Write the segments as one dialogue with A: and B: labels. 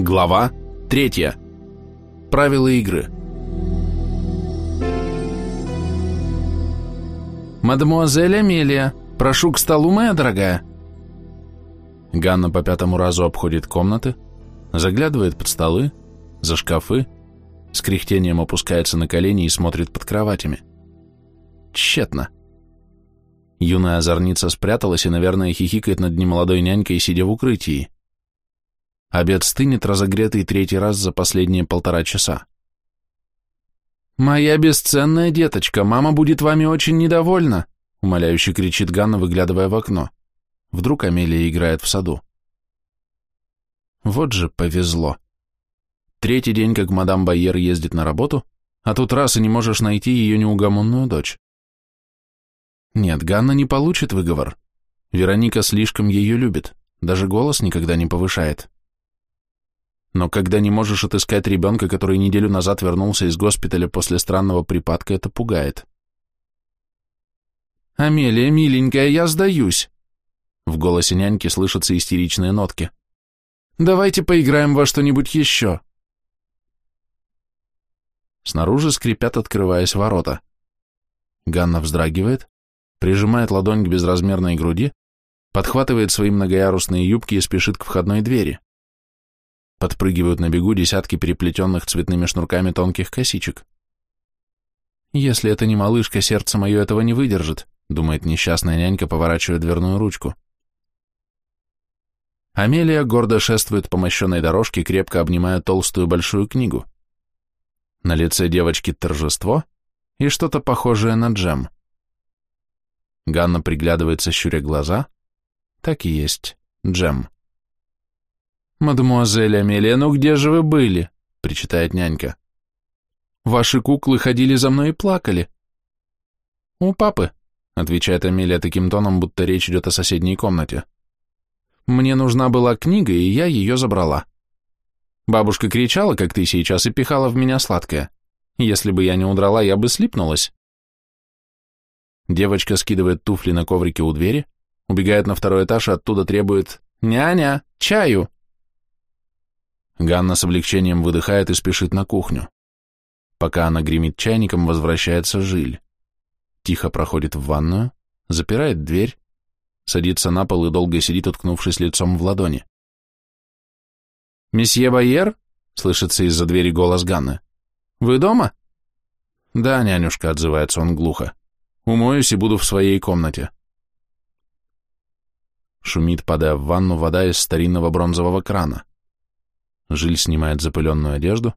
A: Глава 3. Правила игры.
B: «Мадемуазель Амелия, прошу к столу, моя дорогая!»
A: Ганна по пятому разу обходит комнаты, заглядывает под столы, за шкафы, с кряхтением опускается на колени и смотрит под кроватями. Тщетно. Юная озорница спряталась и, наверное, хихикает над немолодой нянькой, сидя в укрытии. Обед стынет, разогретый третий раз за последние полтора часа.
B: «Моя бесценная деточка, мама будет вами очень недовольна», умоляюще кричит Ганна, выглядывая в окно. Вдруг Амелия играет в саду.
A: Вот же повезло. Третий день, как мадам Байер ездит на работу, а тут раз и не можешь найти ее неугомонную дочь. Нет, Ганна не получит выговор. Вероника слишком ее любит, даже голос никогда не повышает. Но когда не можешь отыскать ребенка, который неделю назад вернулся из госпиталя после странного припадка, это пугает.
B: «Амелия, миленькая, я сдаюсь!»
A: В голосе няньки слышатся истеричные нотки.
B: «Давайте поиграем во что-нибудь еще!»
A: Снаружи скрипят, открываясь ворота. Ганна вздрагивает, прижимает ладонь к безразмерной груди, подхватывает свои многоярусные юбки и спешит к входной двери. Подпрыгивают на бегу десятки переплетенных цветными шнурками тонких косичек. «Если это не малышка, сердце мое этого не выдержит», думает несчастная нянька, поворачивая дверную ручку. Амелия гордо шествует по мощенной дорожке, крепко обнимая толстую большую книгу. На лице девочки торжество и что-то похожее на джем. Ганна приглядывается, щуря глаза. Так и есть, джем.
B: «Мадемуазель Амелия, ну где же вы были?» — причитает нянька. «Ваши куклы ходили за мной и плакали».
A: «У папы», — отвечает Амелия таким тоном, будто речь идет о соседней комнате. «Мне нужна была книга, и я ее забрала. Бабушка кричала, как ты сейчас, и пихала в меня сладкое. Если бы я не удрала, я бы слипнулась». Девочка скидывает туфли на коврике у двери, убегает на второй этаж и оттуда требует «Няня, чаю!» Ганна с облегчением выдыхает и спешит на кухню. Пока она гремит чайником, возвращается Жиль. Тихо проходит в ванную, запирает дверь, садится на пол и долго сидит, уткнувшись лицом в ладони.
B: «Месье Байер?» — слышится из-за двери голос Ганны. «Вы дома?»
A: «Да, нянюшка», — отзывается он глухо. «Умоюсь и буду в своей комнате». Шумит, падая в ванну, вода из старинного бронзового крана. Жиль снимает запыленную одежду,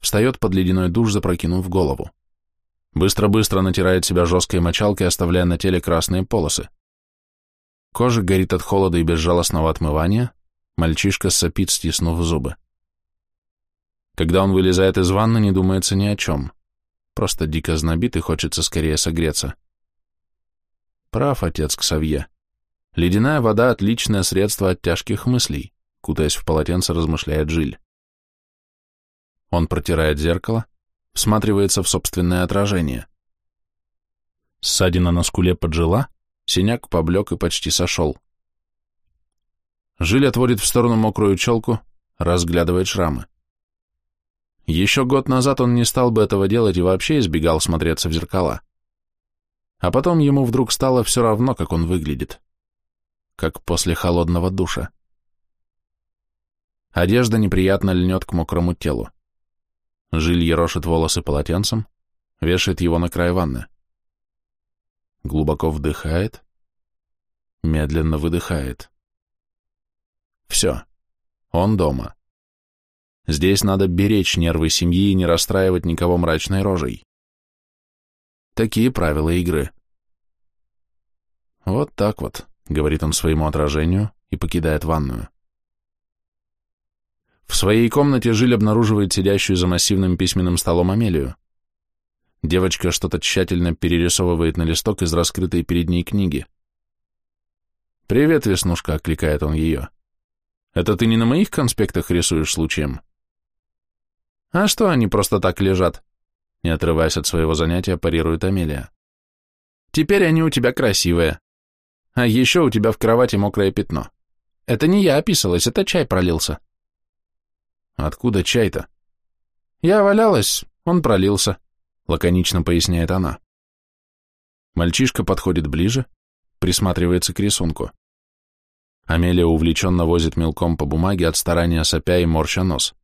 A: встает под ледяной душ, запрокинув голову. Быстро-быстро натирает себя жесткой мочалкой, оставляя на теле красные полосы. Кожа горит от холода и безжалостного отмывания, мальчишка сопит, стиснув зубы. Когда он вылезает из ванны, не думается ни о чем. Просто дико знобит и хочется скорее согреться. Прав отец Ксавье. Ледяная вода — отличное средство от тяжких мыслей кутаясь в полотенце, размышляет Жиль. Он протирает зеркало, всматривается в собственное отражение. Ссадина на скуле поджила, синяк поблек и почти сошел. Жиль отводит в сторону мокрую челку, разглядывает шрамы. Еще год назад он не стал бы этого делать и вообще избегал смотреться в зеркала. А потом ему вдруг стало все равно, как он выглядит. Как после холодного душа. Одежда неприятно льнет к мокрому телу. Жиль ерошит волосы полотенцем, вешает его на край ванны. Глубоко вдыхает, медленно выдыхает. Все, он дома. Здесь надо беречь нервы семьи и не расстраивать никого мрачной рожей. Такие правила игры. Вот так вот, говорит он своему отражению и покидает ванную. В своей комнате Жиль обнаруживает сидящую за массивным письменным столом Амелию. Девочка что-то тщательно перерисовывает на листок из раскрытой перед ней книги. «Привет, Веснушка», — окликает он ее. «Это ты не на моих конспектах рисуешь случаем?» «А что они просто так лежат?» Не отрываясь от своего занятия, парирует Амелия. «Теперь они у тебя красивые. А еще у тебя в кровати мокрое пятно. Это не я описалась, это чай пролился». Откуда чай-то?
B: Я валялась, он пролился, лаконично поясняет она.
A: Мальчишка подходит ближе, присматривается к рисунку. Амелия увлеченно возит мелком по бумаге от старания сопя и морща нос.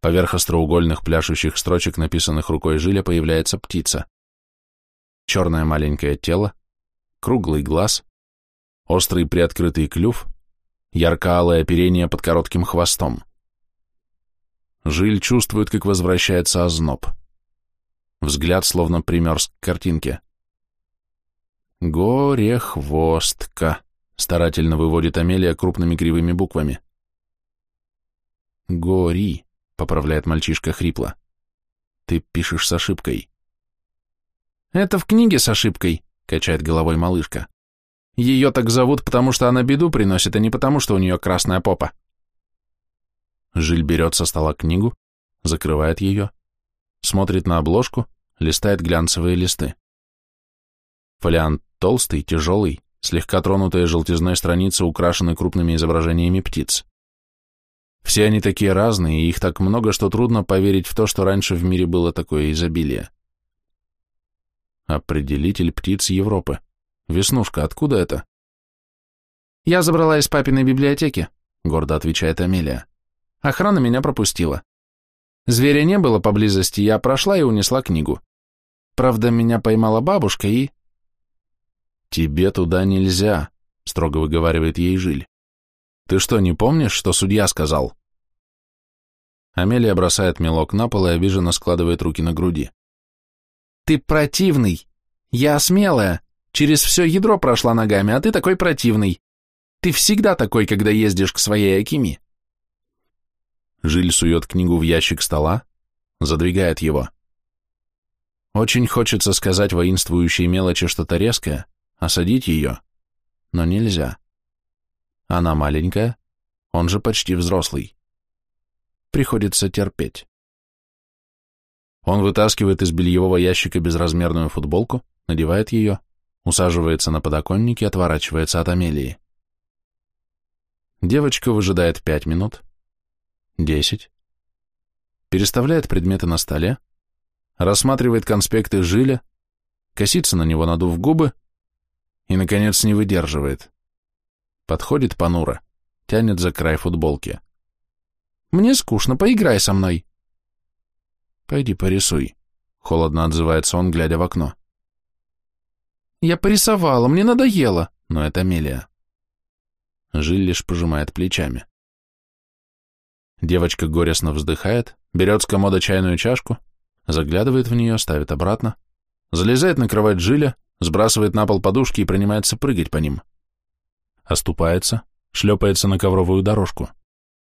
A: Поверх остроугольных пляшущих строчек, написанных рукой Жиля, появляется птица. Черное маленькое тело, круглый глаз, острый приоткрытый клюв, ярко-алое оперение под коротким хвостом. Жиль чувствует, как возвращается озноб. Взгляд словно примерз к картинке. «Горе-хвостка», — старательно выводит Амелия крупными кривыми буквами. «Гори», — поправляет мальчишка хрипло. «Ты пишешь с ошибкой».
B: «Это в книге с ошибкой», — качает головой малышка. «Ее так зовут, потому что она беду приносит, а не потому, что у нее красная попа».
A: Жиль берет со стола книгу, закрывает ее, смотрит на обложку, листает глянцевые листы. Фолиант толстый, тяжелый, слегка тронутые желтизной страницы украшены крупными изображениями птиц. Все они такие разные, и их так много, что трудно поверить в то, что раньше в мире было такое изобилие. Определитель птиц Европы. Веснушка, откуда это?
B: Я забрала из папиной библиотеки, гордо отвечает Амелия. Охрана меня пропустила. Зверя не было поблизости, я прошла и унесла книгу. Правда, меня поймала бабушка и...
A: «Тебе туда нельзя», — строго выговаривает ей Жиль. «Ты что, не помнишь, что судья сказал?» Амелия бросает мелок на пол и обиженно складывает руки на груди.
B: «Ты противный! Я смелая! Через все ядро прошла ногами, а ты такой противный! Ты всегда такой, когда ездишь к своей Акими!»
A: Жиль сует книгу в ящик стола, задвигает его. Очень хочется сказать воинствующей мелочи что-то резкое, осадить ее, но нельзя. Она маленькая, он же почти взрослый. Приходится терпеть. Он вытаскивает из бельевого ящика безразмерную футболку, надевает ее, усаживается на подоконник и отворачивается от Амелии. Девочка выжидает пять минут, десять, переставляет предметы на столе, рассматривает конспекты Жиля, косится на него, надув губы, и, наконец, не выдерживает. Подходит понуро, тянет за край футболки.
B: «Мне скучно, поиграй со мной».
A: «Пойди порисуй», — холодно отзывается он, глядя в окно.
B: «Я порисовала, мне надоело»,
A: но это Мелия. Жиль лишь пожимает плечами. Девочка горестно вздыхает, берет с комода чайную чашку, заглядывает в нее, ставит обратно, залезает на кровать Жиля, сбрасывает на пол подушки и принимается прыгать по ним. Оступается, шлепается на ковровую дорожку.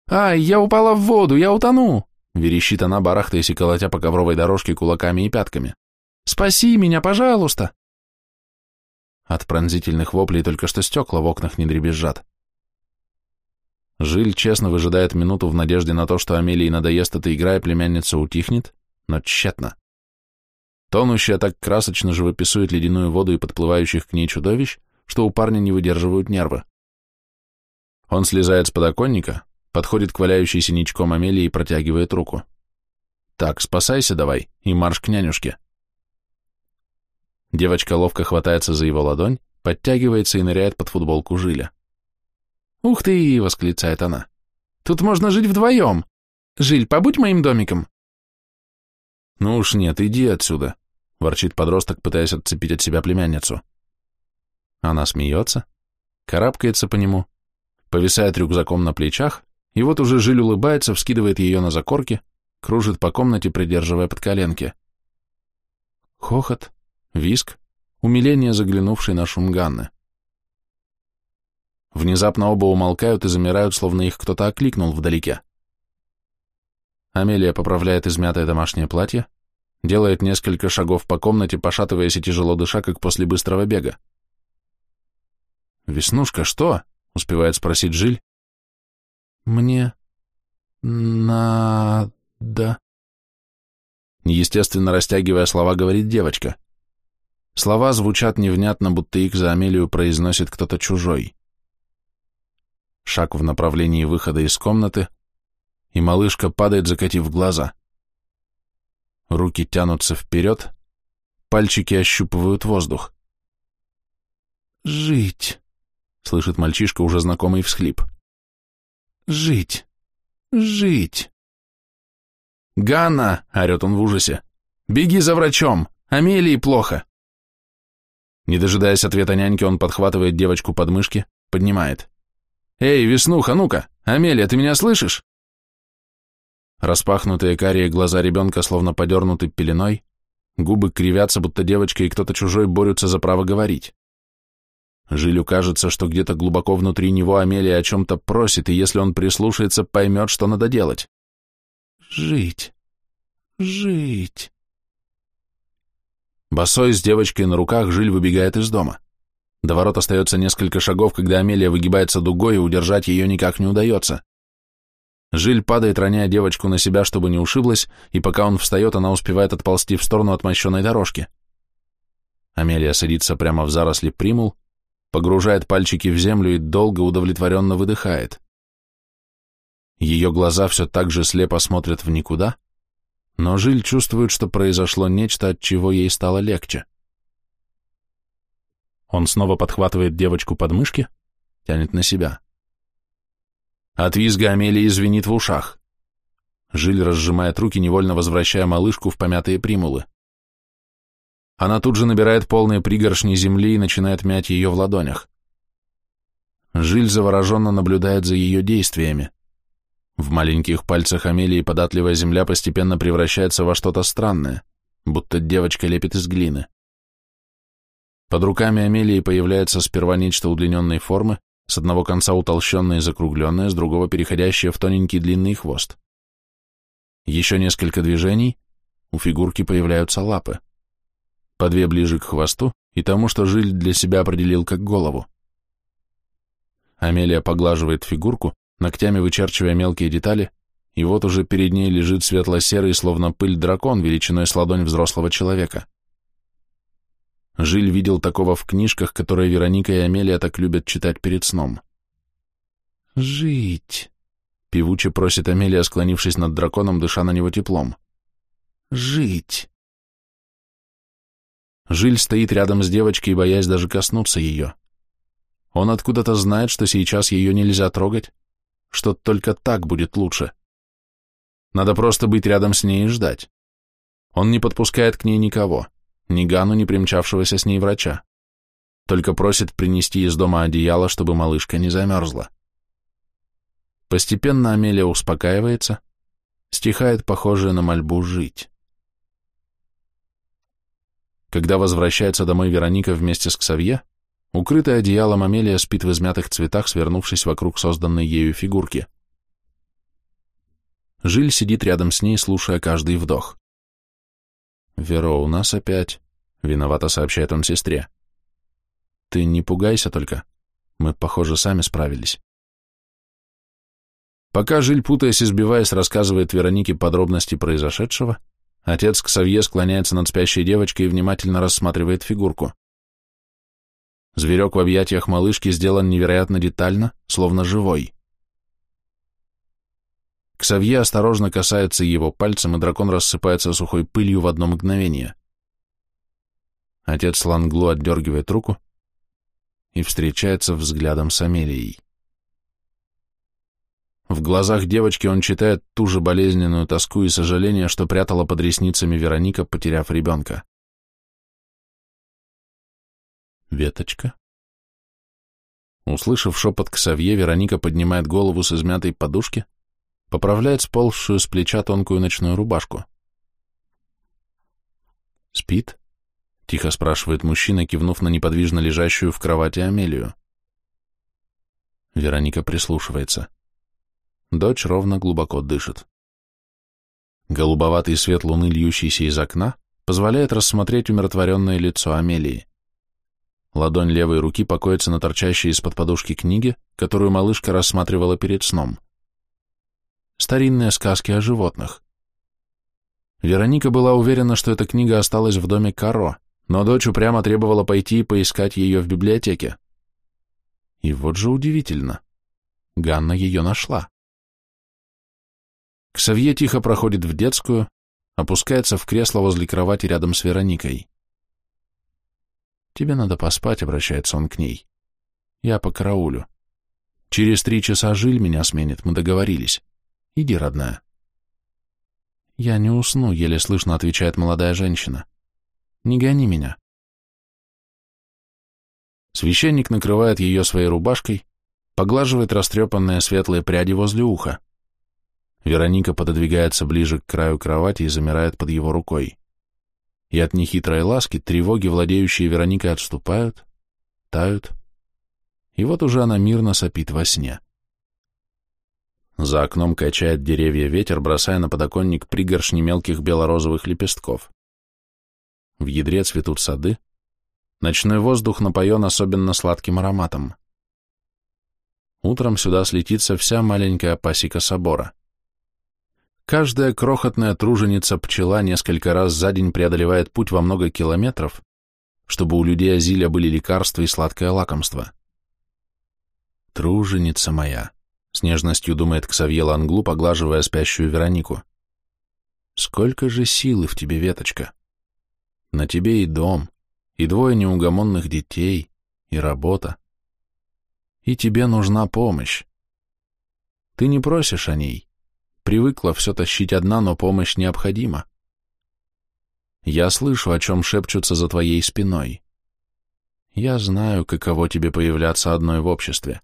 B: «Ай, я упала в воду, я утону!»
A: верещит она, барахтаясь и колотя по ковровой дорожке кулаками и пятками.
B: «Спаси меня, пожалуйста!»
A: От пронзительных воплей только что стекла в окнах не дребезжат. Жиль честно выжидает минуту в надежде на то, что Амелии надоест эта игра и племянница утихнет, но тщетно. Тонущая так красочно живописует ледяную воду и подплывающих к ней чудовищ, что у парня не выдерживают нервы. Он слезает с подоконника, подходит к валяющейся ничком Амелии и протягивает руку. «Так, спасайся давай, и марш к нянюшке». Девочка ловко хватается за его ладонь, подтягивается и ныряет под футболку Жиля.
B: «Ух ты!» — восклицает она. «Тут можно жить вдвоем! Жиль, побудь моим домиком!»
A: «Ну уж нет, иди отсюда!» ворчит подросток, пытаясь отцепить от себя племянницу. Она смеется, карабкается по нему, повисает рюкзаком на плечах, и вот уже Жиль улыбается, вскидывает ее на закорки, кружит по комнате, придерживая под коленки. Хохот, виск, умиление, заглянувший на шум Ганны. Внезапно оба умолкают и замирают, словно их кто-то окликнул вдалеке. Амелия поправляет измятое домашнее платье, делает несколько шагов по комнате, пошатываясь и тяжело дыша, как после быстрого бега. «Веснушка, что?» — успевает спросить Жиль.
B: «Мне надо...»
A: Неестественно растягивая слова, говорит девочка. Слова звучат невнятно, будто их за Амелию произносит кто-то чужой. Шаг в направлении выхода из комнаты, и малышка падает, закатив глаза. Руки тянутся вперед, пальчики ощупывают воздух.
B: «Жить!»
A: — слышит мальчишка уже знакомый всхлип.
B: «Жить! Жить!»
A: «Ганна!» — орет он в ужасе. «Беги за врачом! Амелии плохо!» Не дожидаясь ответа няньки, он подхватывает девочку под мышки, поднимает. «Эй, Веснуха, ну-ка! Амелия, ты меня слышишь?» Распахнутые карие глаза ребенка словно подернуты пеленой, губы кривятся, будто девочка и кто-то чужой борются за право говорить. Жилю кажется, что где-то глубоко внутри него Амелия о чем-то просит, и если он прислушается, поймет, что надо делать.
B: «Жить! Жить!»
A: Босой с девочкой на руках Жиль выбегает из дома. До ворот остается несколько шагов, когда Амелия выгибается дугой, и удержать ее никак не удается. Жиль падает, роняя девочку на себя, чтобы не ушиблась, и пока он встает, она успевает отползти в сторону от мощенной дорожки. Амелия садится прямо в заросли примул, погружает пальчики в землю и долго удовлетворенно выдыхает. Ее глаза все так же слепо смотрят в никуда, но Жиль чувствует, что произошло нечто, от чего ей стало легче. Он снова подхватывает девочку под мышки, тянет на себя. От визга Амелии звенит в ушах. Жиль разжимает руки, невольно возвращая малышку в помятые примулы. Она тут же набирает полные пригоршни земли и начинает мять ее в ладонях. Жиль завороженно наблюдает за ее действиями. В маленьких пальцах Амелии податливая земля постепенно превращается во что-то странное, будто девочка лепит из глины. Под руками Амелии появляется сперва нечто удлиненной формы, с одного конца утолщенное и закругленное, с другого переходящее в тоненький длинный хвост. Еще несколько движений, у фигурки появляются лапы. По две ближе к хвосту и тому, что Жиль для себя определил как голову. Амелия поглаживает фигурку, ногтями вычерчивая мелкие детали, и вот уже перед ней лежит светло-серый, словно пыль дракон, величиной с ладонь взрослого человека. Жиль видел такого в книжках, которые Вероника и Амелия так любят читать перед сном.
B: «Жить!»
A: — певуче просит Амелия, склонившись над драконом, дыша на него теплом.
B: «Жить!»
A: Жиль стоит рядом с девочкой, боясь даже коснуться ее. Он откуда-то знает, что сейчас ее нельзя трогать, что только так будет лучше. Надо просто быть рядом с ней и ждать. Он не подпускает к ней никого, ни Гану, ни примчавшегося с ней врача. Только просит принести из дома одеяло, чтобы малышка не замерзла. Постепенно Амелия успокаивается, стихает похожее на мольбу жить. Когда возвращается домой Вероника вместе с Ксавье, Укрытая одеялом Амелия спит в измятых цветах, свернувшись вокруг созданной ею фигурки. Жиль сидит рядом с ней, слушая каждый вдох. «Веро, у нас опять», — виновато сообщает он сестре. «Ты не пугайся только. Мы, похоже, сами справились». Пока Жиль, путаясь и сбиваясь, рассказывает Веронике подробности произошедшего, отец Ксавье склоняется над спящей девочкой и внимательно рассматривает фигурку. Зверек в объятиях малышки сделан невероятно детально, словно живой. Ксавье осторожно касается его пальцем, и дракон рассыпается сухой пылью в одно мгновение. Отец Ланглу отдергивает руку и встречается взглядом с Амелией. В глазах девочки он читает ту же болезненную тоску и сожаление, что прятала под ресницами Вероника, потеряв ребенка. Веточка. Услышав шепот к Савье, Вероника поднимает голову с измятой подушки, поправляет сползшую с плеча тонкую ночную рубашку. «Спит?» — тихо спрашивает мужчина, кивнув на неподвижно лежащую в кровати Амелию. Вероника прислушивается. Дочь ровно глубоко дышит. Голубоватый свет луны, льющийся из окна, позволяет рассмотреть умиротворенное лицо Амелии. Ладонь левой руки покоится на торчащей из-под подушки книге, которую малышка рассматривала перед сном. Старинные сказки о животных. Вероника была уверена, что эта книга осталась в доме Каро, но дочь упрямо требовала пойти и поискать ее в библиотеке. И вот же удивительно. Ганна ее нашла. Ксавье тихо проходит в детскую, опускается в кресло возле кровати рядом с Вероникой. «Тебе надо поспать», — обращается он к ней. «Я по караулю. Через три часа Жиль меня сменит, мы договорились. Иди, родная». «Я не усну», — еле слышно отвечает молодая женщина. «Не гони меня». Священник накрывает ее своей рубашкой, поглаживает растрепанные светлые пряди возле уха. Вероника пододвигается ближе к краю кровати и замирает под его рукой. И от нехитрой ласки тревоги, владеющие Вероникой, отступают, тают, и вот уже она мирно сопит во сне. За окном качает деревья ветер, бросая на подоконник пригоршни мелких белорозовых лепестков. В ядре цветут сады, ночной воздух напоен особенно сладким ароматом. Утром сюда слетится вся маленькая пасека собора. Каждая крохотная труженица-пчела несколько раз за день преодолевает путь во много километров, чтобы у людей Азиля были лекарства и сладкое лакомство. Труженица моя, с нежностью думает Ксавье Ланглу, поглаживая спящую Веронику. Сколько же силы в тебе, веточка! На тебе и дом, и двое неугомонных детей, и работа. И тебе нужна помощь. Ты не просишь о ней, Привыкла все тащить одна, но помощь необходима. Я слышу, о чем шепчутся за твоей спиной. Я знаю, каково тебе появляться одной в обществе.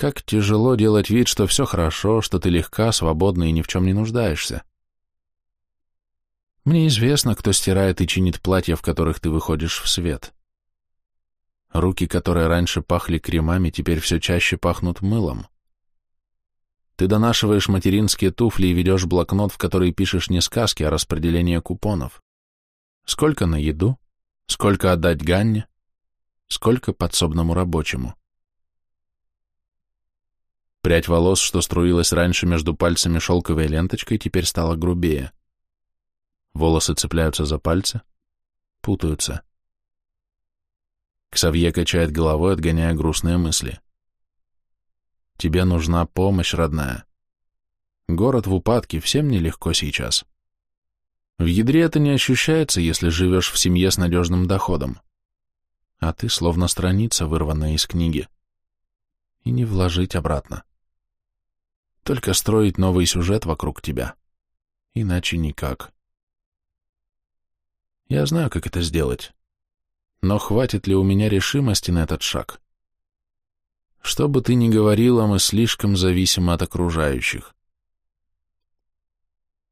A: Как тяжело делать вид, что все хорошо, что ты легка, свободна и ни в чем не нуждаешься. Мне известно, кто стирает и чинит платья, в которых ты выходишь в свет. Руки, которые раньше пахли кремами, теперь все чаще пахнут мылом. Ты донашиваешь материнские туфли и ведешь блокнот, в который пишешь не сказки, а распределение купонов. Сколько на еду, сколько отдать Ганне, сколько подсобному рабочему. Прядь волос, что струилась раньше между пальцами шелковой ленточкой, теперь стала грубее. Волосы цепляются за пальцы, путаются. Ксавье качает головой, отгоняя грустные мысли. Тебе нужна помощь, родная. Город в упадке, всем нелегко сейчас. В ядре это не ощущается, если живешь в семье с надежным доходом. А ты словно страница, вырванная из книги. И не вложить обратно. Только строить новый сюжет вокруг тебя. Иначе никак. Я знаю, как это сделать. Но хватит ли у меня решимости на этот шаг? Что бы ты ни говорила, мы слишком зависимы от окружающих.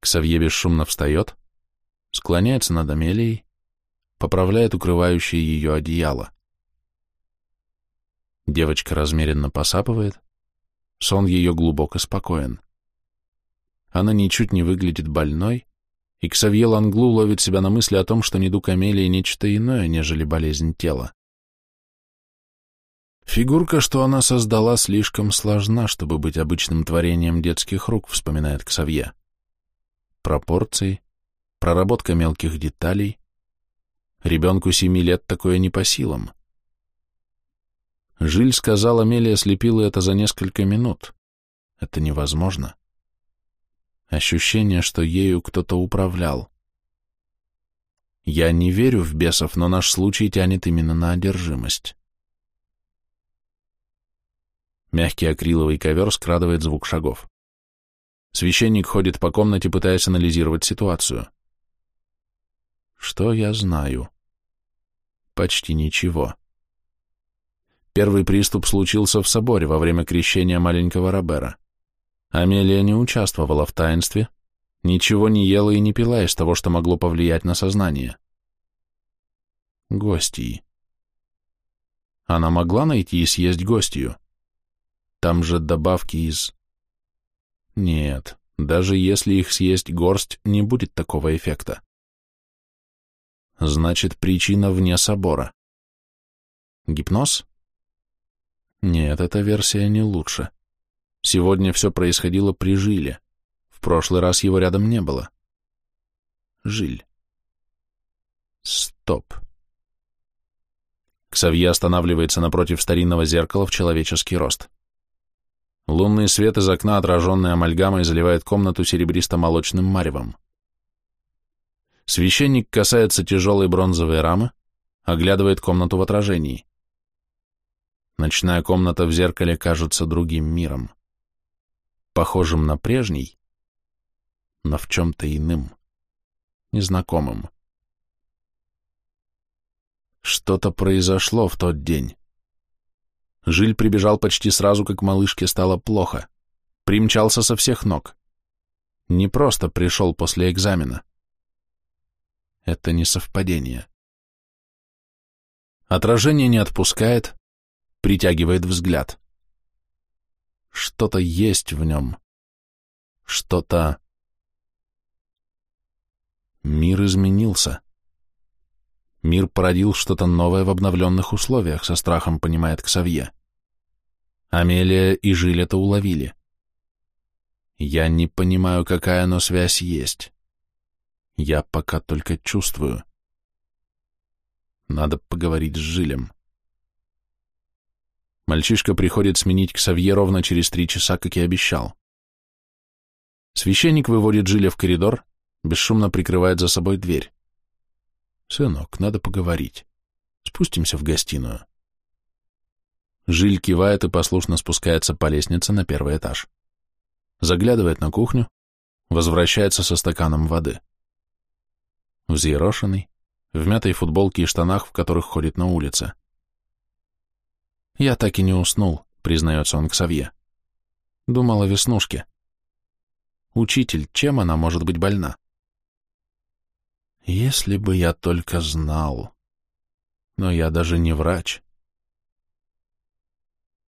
A: Ксавье бесшумно встает, склоняется над Амелией, поправляет укрывающее ее одеяло. Девочка размеренно посапывает, сон ее глубоко спокоен. Она ничуть не выглядит больной, и Ксавье Ланглу ловит себя на мысли о том, что недуг Амелии нечто иное, нежели болезнь тела. Фигурка, что она создала, слишком сложна, чтобы быть обычным творением детских рук, вспоминает Ксавье. Пропорции, проработка мелких деталей. Ребенку семи лет такое не по силам. Жиль сказала, Амелия слепила это за несколько минут. Это невозможно. Ощущение, что ею кто-то управлял. Я не верю в бесов, но наш случай тянет именно на одержимость. Мягкий акриловый ковер скрадывает звук шагов. Священник ходит по комнате, пытаясь анализировать ситуацию. Что я знаю? Почти ничего. Первый приступ случился в соборе во время крещения маленького Робера. Амелия не участвовала в таинстве, ничего не ела и не пила из того, что могло повлиять на сознание. Гостьи. Она могла найти и съесть гостью. Там же добавки из... Нет, даже если их съесть горсть, не будет такого эффекта. Значит, причина вне собора. Гипноз? Нет, эта версия не лучше. Сегодня все происходило при Жиле. В прошлый раз его рядом не было. Жиль. Стоп. Ксавье останавливается напротив старинного зеркала в человеческий рост. Лунный свет из окна, отраженный амальгамой, заливает комнату серебристо-молочным маревом. Священник касается тяжелой бронзовой рамы, оглядывает комнату в отражении. Ночная комната в зеркале кажется другим миром, похожим на прежний, но в чем-то иным, незнакомым. Что-то произошло в тот день. Жиль прибежал почти сразу, как малышке стало плохо. Примчался со всех ног. Не просто пришел после экзамена. Это не совпадение. Отражение не отпускает, притягивает взгляд. Что-то есть в нем. Что-то... Мир изменился. Мир породил что-то новое в обновленных условиях, со страхом понимает Ксавье. Амелия и Жиль это уловили. Я не понимаю, какая но связь есть. Я пока только чувствую. Надо поговорить с Жилем. Мальчишка приходит сменить Ксавье ровно через три часа, как и обещал. Священник выводит Жиля в коридор, бесшумно прикрывает за собой дверь. «Сынок, надо поговорить. Спустимся в гостиную». Жиль кивает и послушно спускается по лестнице на первый этаж. Заглядывает на кухню, возвращается со стаканом воды. Взъерошенный, в мятой футболке и штанах, в которых ходит на улице. «Я так и не уснул», — признается он к Савье. Думал о веснушке. «Учитель, чем она может быть больна?» «Если бы я только знал. Но я даже не врач».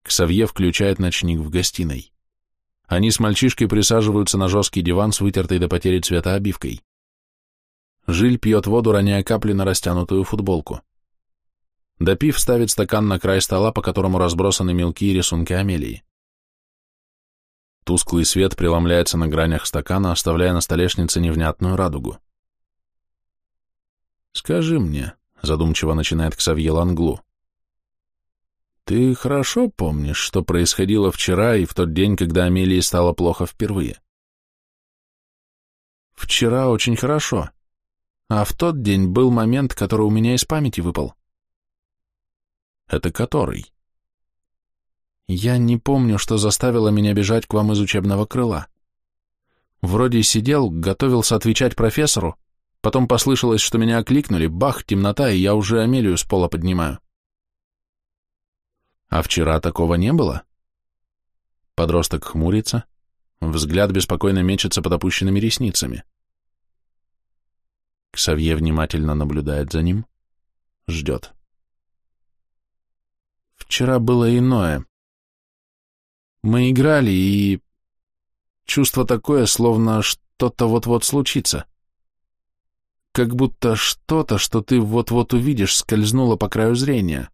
A: Ксавье включает ночник в гостиной. Они с мальчишкой присаживаются на жесткий диван с вытертой до потери цвета обивкой. Жиль пьет воду, роняя капли на растянутую футболку. Допив, ставит стакан на край стола, по которому разбросаны мелкие рисунки Амелии. Тусклый свет преломляется на гранях стакана, оставляя на столешнице невнятную радугу. «Скажи мне», — задумчиво начинает Ксавье Ланглу, ты хорошо помнишь, что происходило вчера и в тот день, когда Амелии стало плохо впервые? Вчера очень хорошо. А в тот день был момент, который у меня из памяти выпал. Это который? Я не помню, что заставило меня бежать к вам из учебного крыла. Вроде сидел, готовился отвечать профессору, потом послышалось, что меня окликнули, бах, темнота, и я уже Амелию с пола поднимаю. А вчера такого не было? Подросток хмурится, взгляд беспокойно мечется под опущенными ресницами. Ксавье внимательно наблюдает за ним, ждет. Вчера было иное. Мы играли, и... Чувство такое, словно что-то вот-вот случится. Как будто что-то, что ты вот-вот увидишь, скользнуло по краю зрения.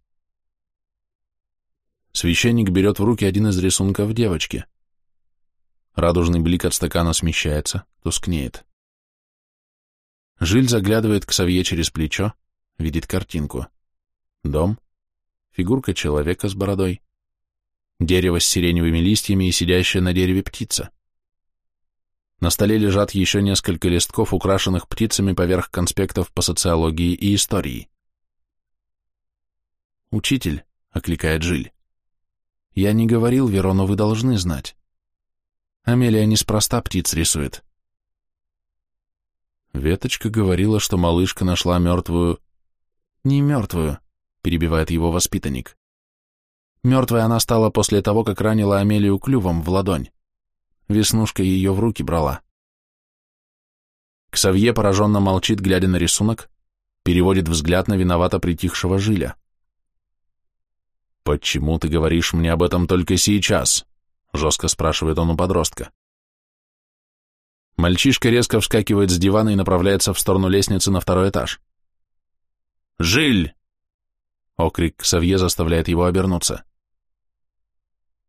A: Священник берет в руки один из рисунков девочки. Радужный блик от стакана смещается, тускнеет. Жиль заглядывает к Савье через плечо, видит картинку. Дом, фигурка человека с бородой, дерево с сиреневыми листьями и сидящая на дереве птица. На столе лежат еще несколько листков, украшенных птицами поверх конспектов по социологии и истории. «Учитель», — окликает Жиль, я не говорил Веро, но вы должны знать. Амелия неспроста птиц рисует. Веточка говорила, что малышка нашла мертвую... Не мертвую, перебивает его воспитанник. Мертвой она стала после того, как ранила Амелию клювом в ладонь. Веснушка ее в руки брала. Ксавье пораженно молчит, глядя на рисунок, переводит взгляд на виновато притихшего Жиля. «Почему ты говоришь мне об этом только сейчас?» — жестко спрашивает он у подростка. Мальчишка резко вскакивает с дивана и направляется в сторону лестницы на второй этаж. «Жиль!» Окрик Савье заставляет его обернуться.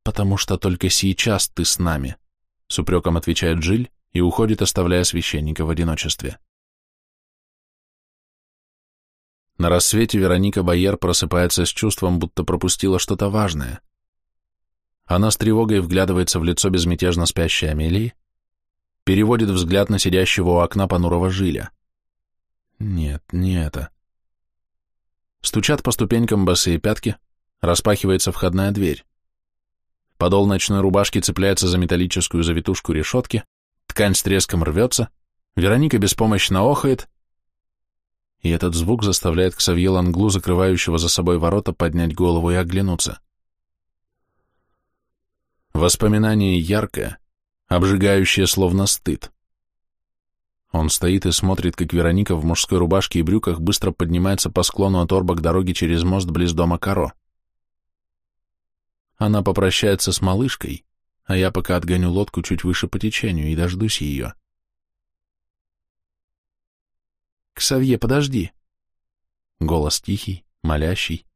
A: «Потому что только сейчас ты с нами», — с упреком отвечает Жиль и уходит, оставляя священника в одиночестве. На рассвете Вероника Байер просыпается с чувством, будто пропустила что-то важное. Она с тревогой вглядывается в лицо безмятежно спящей Амелии, переводит взгляд на сидящего у окна понурого жиля. Нет, не это. Стучат по ступенькам босые пятки, распахивается входная дверь. Подол ночной рубашки цепляется за металлическую завитушку решетки, ткань с треском рвется, Вероника беспомощно охает, и этот звук заставляет Ксавье Ланглу, закрывающего за собой ворота, поднять голову и оглянуться. Воспоминание яркое, обжигающее словно стыд. Он стоит и смотрит, как Вероника в мужской рубашке и брюках быстро поднимается по склону от орба к дороге через мост близ дома Каро. Она попрощается с малышкой, а я пока отгоню лодку чуть выше по течению и дождусь ее. «Ксавье, подожди!» Голос тихий, молящий.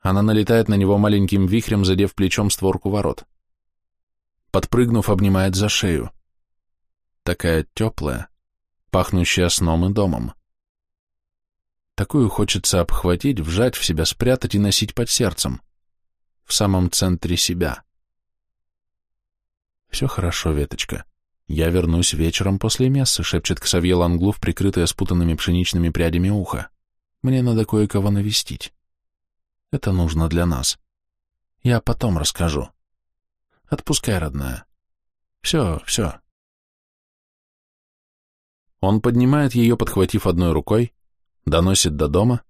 A: Она налетает на него маленьким вихрем, задев плечом створку ворот. Подпрыгнув, обнимает за шею. Такая теплая, пахнущая сном и домом. Такую хочется обхватить, вжать в себя, спрятать и носить под сердцем в самом центре себя. «Все хорошо, веточка. Я вернусь вечером после мессы», — шепчет Ксавье Ланглув, прикрытая спутанными пшеничными прядями уха. «Мне надо кое-кого навестить. Это нужно для нас. Я потом расскажу. Отпускай, родная. Все, все». Он поднимает ее, подхватив одной рукой, доносит до дома,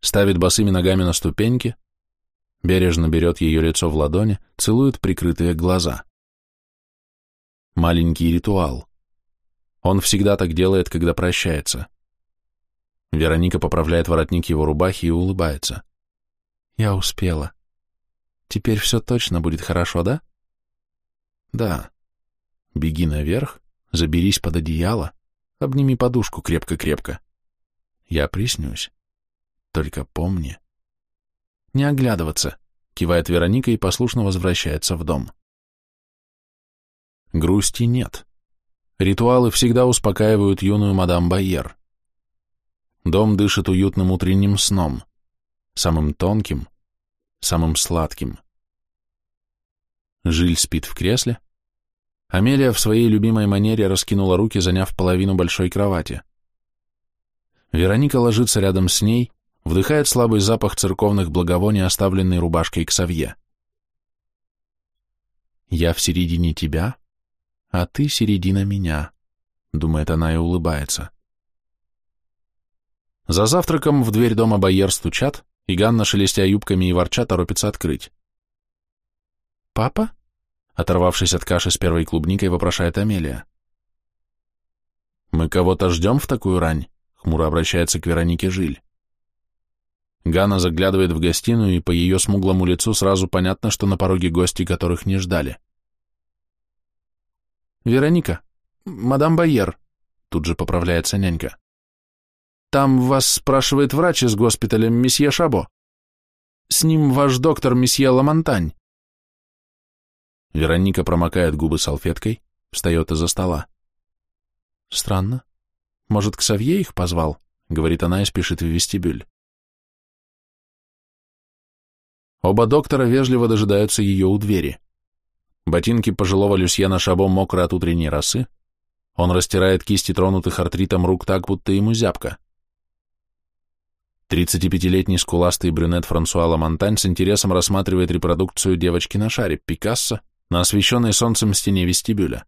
A: ставит босыми ногами на ступеньки, бережно берет ее лицо в ладони, целует прикрытые глаза. Маленький ритуал. Он всегда так делает, когда прощается. Вероника поправляет воротник его рубахи и улыбается. «Я успела. Теперь все точно будет хорошо, да?» «Да. Беги наверх, заберись под одеяло, обними подушку крепко-крепко. Я приснюсь. Только помни, «Не оглядываться», — кивает Вероника и послушно возвращается в дом. Грусти нет. Ритуалы всегда успокаивают юную мадам Байер. Дом дышит уютным утренним сном, самым тонким, самым сладким. Жиль спит в кресле. Амелия в своей любимой манере раскинула руки, заняв половину большой кровати. Вероника ложится рядом с ней, вдыхает слабый запах церковных благовоний, оставленный рубашкой Ксавье. «Я в середине тебя, а ты середина меня», — думает она и улыбается. За завтраком в дверь дома Байер стучат, и Ганна, шелестя юбками и ворча, торопится открыть. «Папа?» — оторвавшись от каши с первой клубникой, вопрошает Амелия. «Мы кого-то ждем в такую рань?» — хмуро обращается к Веронике Жиль. Гана заглядывает в гостиную, и по ее смуглому лицу сразу понятно, что на пороге гости, которых не ждали. «Вероника, мадам Байер», — тут же поправляется нянька. «Там вас спрашивает врач из госпиталя, месье Шабо. С ним ваш доктор, месье Ламонтань». Вероника промокает губы салфеткой, встает из-за стола. «Странно. Может, Ксавье их позвал?» — говорит она и спешит в вестибюль. Оба доктора вежливо дожидаются ее у двери. Ботинки пожилого Люсьена Шабо мокры от утренней росы. Он растирает кисти тронутых артритом рук так, будто ему зябко. 35-летний скуластый брюнет Франсуа Ламонтань с интересом рассматривает репродукцию девочки на шаре Пикассо на освещенной солнцем стене вестибюля.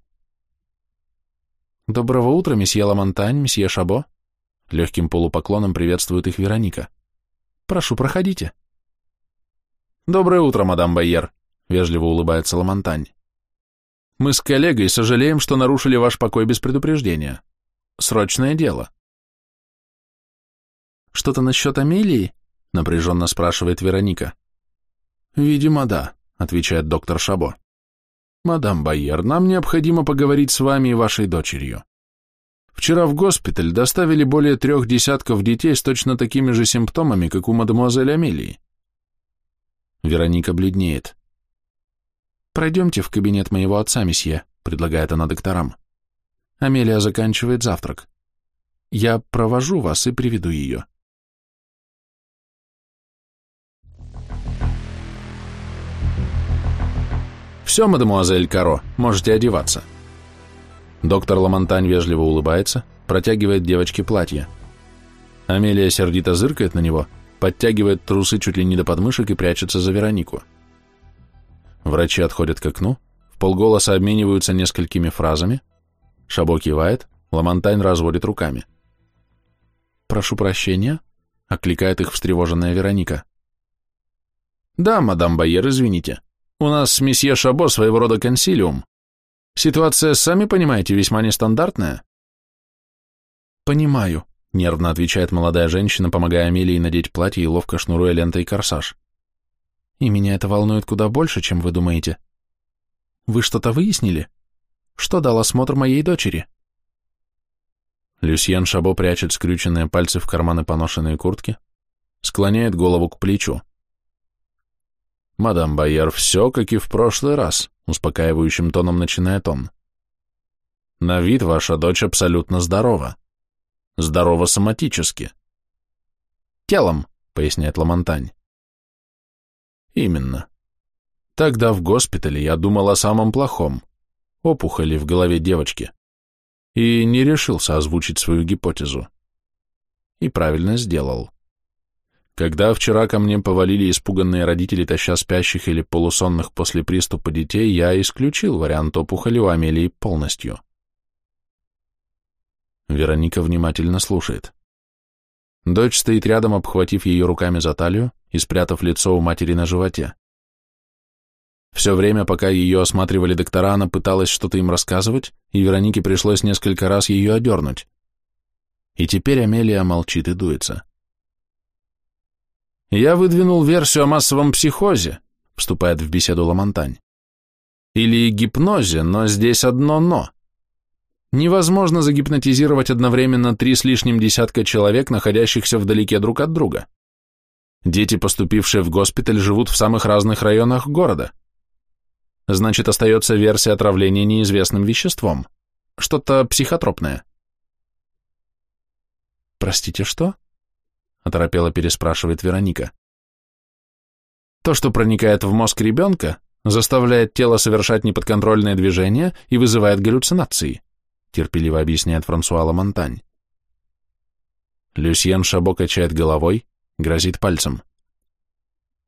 A: «Доброго утра, месье Ламонтань, месье Шабо!» Легким полупоклоном приветствует их Вероника. «Прошу, проходите». «Доброе утро, мадам Байер», — вежливо улыбается Ламонтань. «Мы с коллегой сожалеем, что нарушили ваш покой без предупреждения. Срочное дело». «Что-то насчет Амелии?» — напряженно спрашивает Вероника. «Видимо, да», — отвечает доктор Шабо. «Мадам Байер, нам необходимо поговорить с вами и вашей дочерью. Вчера в госпиталь доставили более трех десятков детей с точно такими же симптомами, как у мадемуазель Амелии. Вероника бледнеет. «Пройдемте в кабинет моего отца, месье», — предлагает она докторам. Амелия заканчивает завтрак. «Я провожу вас и приведу ее». Все, мадемуазель Каро, можете одеваться. Доктор Ламонтань вежливо улыбается, протягивает девочке платье. Амелия сердито зыркает на него, подтягивает трусы чуть ли не до подмышек и прячется за Веронику. Врачи отходят к окну, вполголоса обмениваются несколькими фразами, Шабо кивает, Ламонтайн разводит руками. «Прошу прощения», — окликает их встревоженная Вероника. «Да, мадам Байер, извините. У нас с месье Шабо своего рода консилиум. Ситуация, сами понимаете, весьма нестандартная».
B: «Понимаю», — нервно отвечает молодая женщина, помогая Амелии надеть платье и ловко шнуруя лентой корсаж. «И меня это волнует куда больше, чем вы думаете. Вы что-то выяснили? Что дал осмотр моей дочери?»
A: Люсьен Шабо прячет скрюченные пальцы в карманы поношенной куртки, склоняет голову к плечу. «Мадам Байер, все, как и в прошлый раз», — успокаивающим тоном начинает он. «На вид ваша дочь абсолютно здорова. Здорова соматически».
B: «Телом», — поясняет Ламонтань.
A: «Именно. Тогда в госпитале я думал о самом плохом — опухоли в голове девочки и не решился озвучить свою гипотезу. И правильно сделал. Когда вчера ко мне повалили испуганные родители, таща спящих или полусонных после приступа детей, я исключил вариант опухоли у Амелии полностью. Вероника внимательно слушает. Дочь стоит рядом, обхватив ее руками за талию и спрятав лицо у матери на животе. Все время, пока ее осматривали доктора, она пыталась что-то им рассказывать, и Веронике пришлось несколько раз ее одернуть. И теперь Амелия молчит и дуется. «Я выдвинул версию о массовом психозе», — вступает в беседу Ламонтань. «Или гипнозе, но здесь одно «но». Невозможно загипнотизировать одновременно три с лишним десятка человек, находящихся вдалеке друг от друга. Дети, поступившие в госпиталь, живут в самых разных районах города. Значит, остается версия отравления неизвестным веществом. Что-то психотропное.
B: «Простите, что?» — оторопело переспрашивает Вероника.
A: То, что проникает в мозг ребенка, заставляет тело совершать неподконтрольные движения и вызывает галлюцинации, терпеливо объясняет Франсуа Ламонтань. Люсьен Шабо качает головой, грозит пальцем.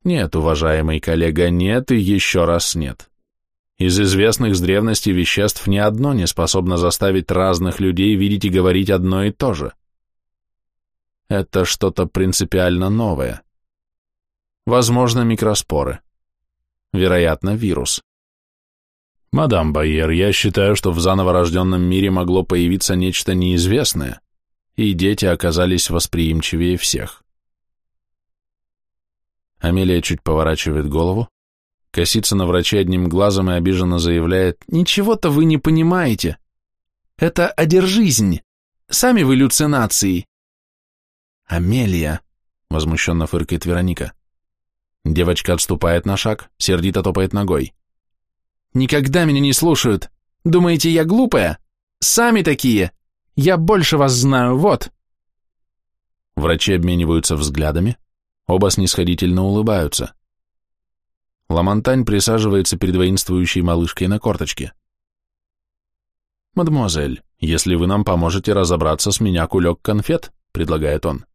A: Нет, уважаемый коллега, нет и еще раз нет. Из известных с древности веществ ни одно не способно заставить разных людей видеть и говорить одно и то же. Это что-то принципиально новое. Возможно, микроспоры. Вероятно, вирус. Мадам Байер, я считаю, что в заново рожденном мире могло появиться нечто неизвестное, и дети оказались восприимчивее всех. Амелия чуть поворачивает голову, косится на врача одним глазом и обиженно заявляет, «Ничего-то вы не понимаете. Это одержизнь. Сами вы люцинации». «Амелия», — возмущенно фыркает Вероника. Девочка отступает на шаг, сердито топает ногой. «Никогда меня не слушают. Думаете, я глупая? Сами такие. Я больше вас знаю, вот». Врачи обмениваются взглядами, оба снисходительно улыбаются. Ламонтань присаживается перед воинствующей малышкой на корточке. «Мадемуазель, если вы нам поможете разобраться с меня кулек конфет», — предлагает он.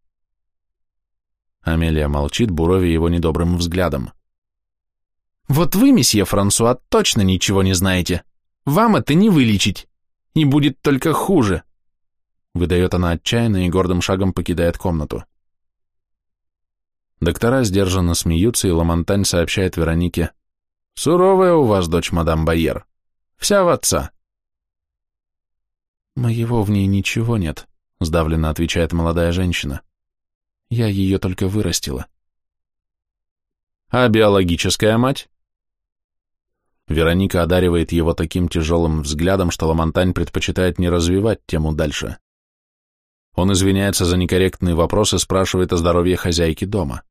A: Амелия молчит, буровя его недобрым взглядом. «Вот вы, месье Франсуа, точно ничего не знаете. Вам это не вылечить. И будет только хуже», — выдает она отчаянно и гордым шагом покидает комнату. Доктора сдержанно смеются, и Ламонтань сообщает Веронике, «Суровая у вас дочь, мадам Байер. Вся в отца».
B: «Моего в ней ничего нет», — сдавленно отвечает молодая женщина. «Я ее только вырастила».
A: «А биологическая мать?» Вероника одаривает его таким тяжелым взглядом, что Ламонтань предпочитает не развивать тему дальше. Он извиняется за некорректные вопросы, спрашивает о здоровье хозяйки дома.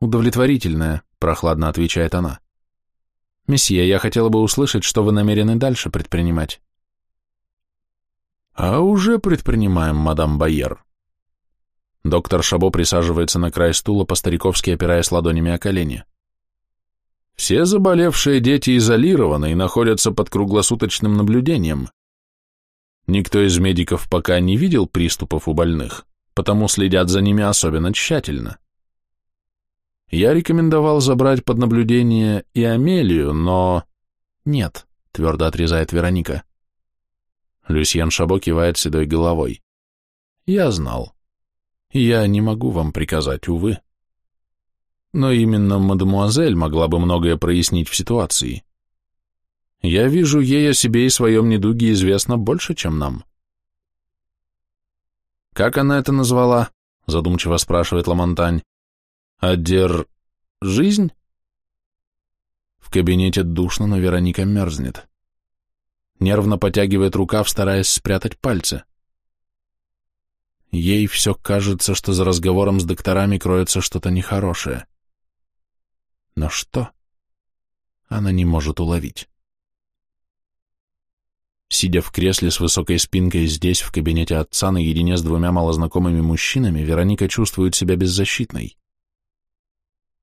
B: «Удовлетворительная», — прохладно отвечает она. «Месье, я хотела бы услышать, что вы намерены дальше предпринимать».
A: «А уже предпринимаем, мадам Байер». Доктор Шабо присаживается на край стула, по-стариковски опираясь ладонями о колени. Все заболевшие дети изолированы и находятся под круглосуточным наблюдением. Никто из медиков пока не видел приступов у больных, потому следят за ними особенно тщательно. Я рекомендовал забрать под наблюдение и Амелию, но...
B: Нет, твердо отрезает Вероника.
A: Люсьен Шабо кивает седой головой. Я знал. Я не могу вам приказать, увы. Но именно мадемуазель могла бы многое прояснить в ситуации. Я вижу, ей о себе и своем недуге известно больше, чем нам.
B: Как она это назвала? Задумчиво спрашивает Ламонтань.
A: Адер... жизнь?
B: В кабинете душно, но Вероника мерзнет. Нервно потягивает рукав, стараясь спрятать пальцы. Ей все кажется, что за разговором с докторами кроется что-то нехорошее. Но что? Она не может уловить. Сидя в кресле с высокой спинкой здесь, в кабинете отца, наедине с двумя малознакомыми мужчинами, Вероника чувствует себя беззащитной.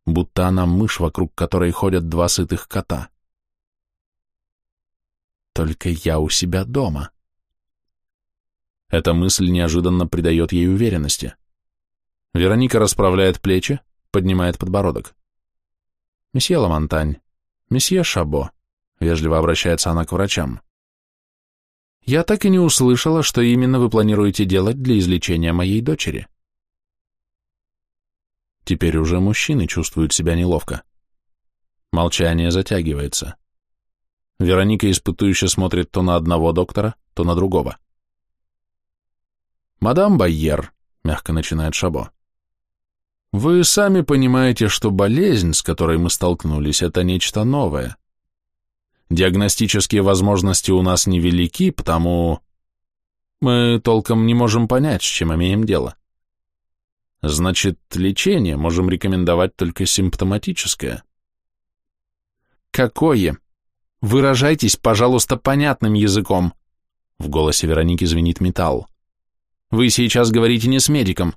B: Будто она мышь, вокруг которой ходят два сытых кота. Только я у себя дома. Эта мысль неожиданно придает ей уверенности. Вероника расправляет плечи, поднимает подбородок. «Месье Ламонтань, месье Шабо», — вежливо обращается она к врачам. «Я так и не услышала, что именно вы планируете делать для излечения моей дочери». Теперь уже мужчины чувствуют себя неловко. Молчание затягивается. Вероника испытующе смотрит то на одного доктора, то на другого. «Мадам Байер», — мягко начинает Шабо, вы сами понимаете, что болезнь, с которой мы столкнулись, это нечто новое. Диагностические возможности у нас невелики, потому мы толком не можем понять, с чем имеем дело. Значит, лечение можем рекомендовать только симптоматическое. Какое? Выражайтесь, пожалуйста, понятным языком. В голосе Вероники звенит металл. Вы сейчас говорите не с медиком.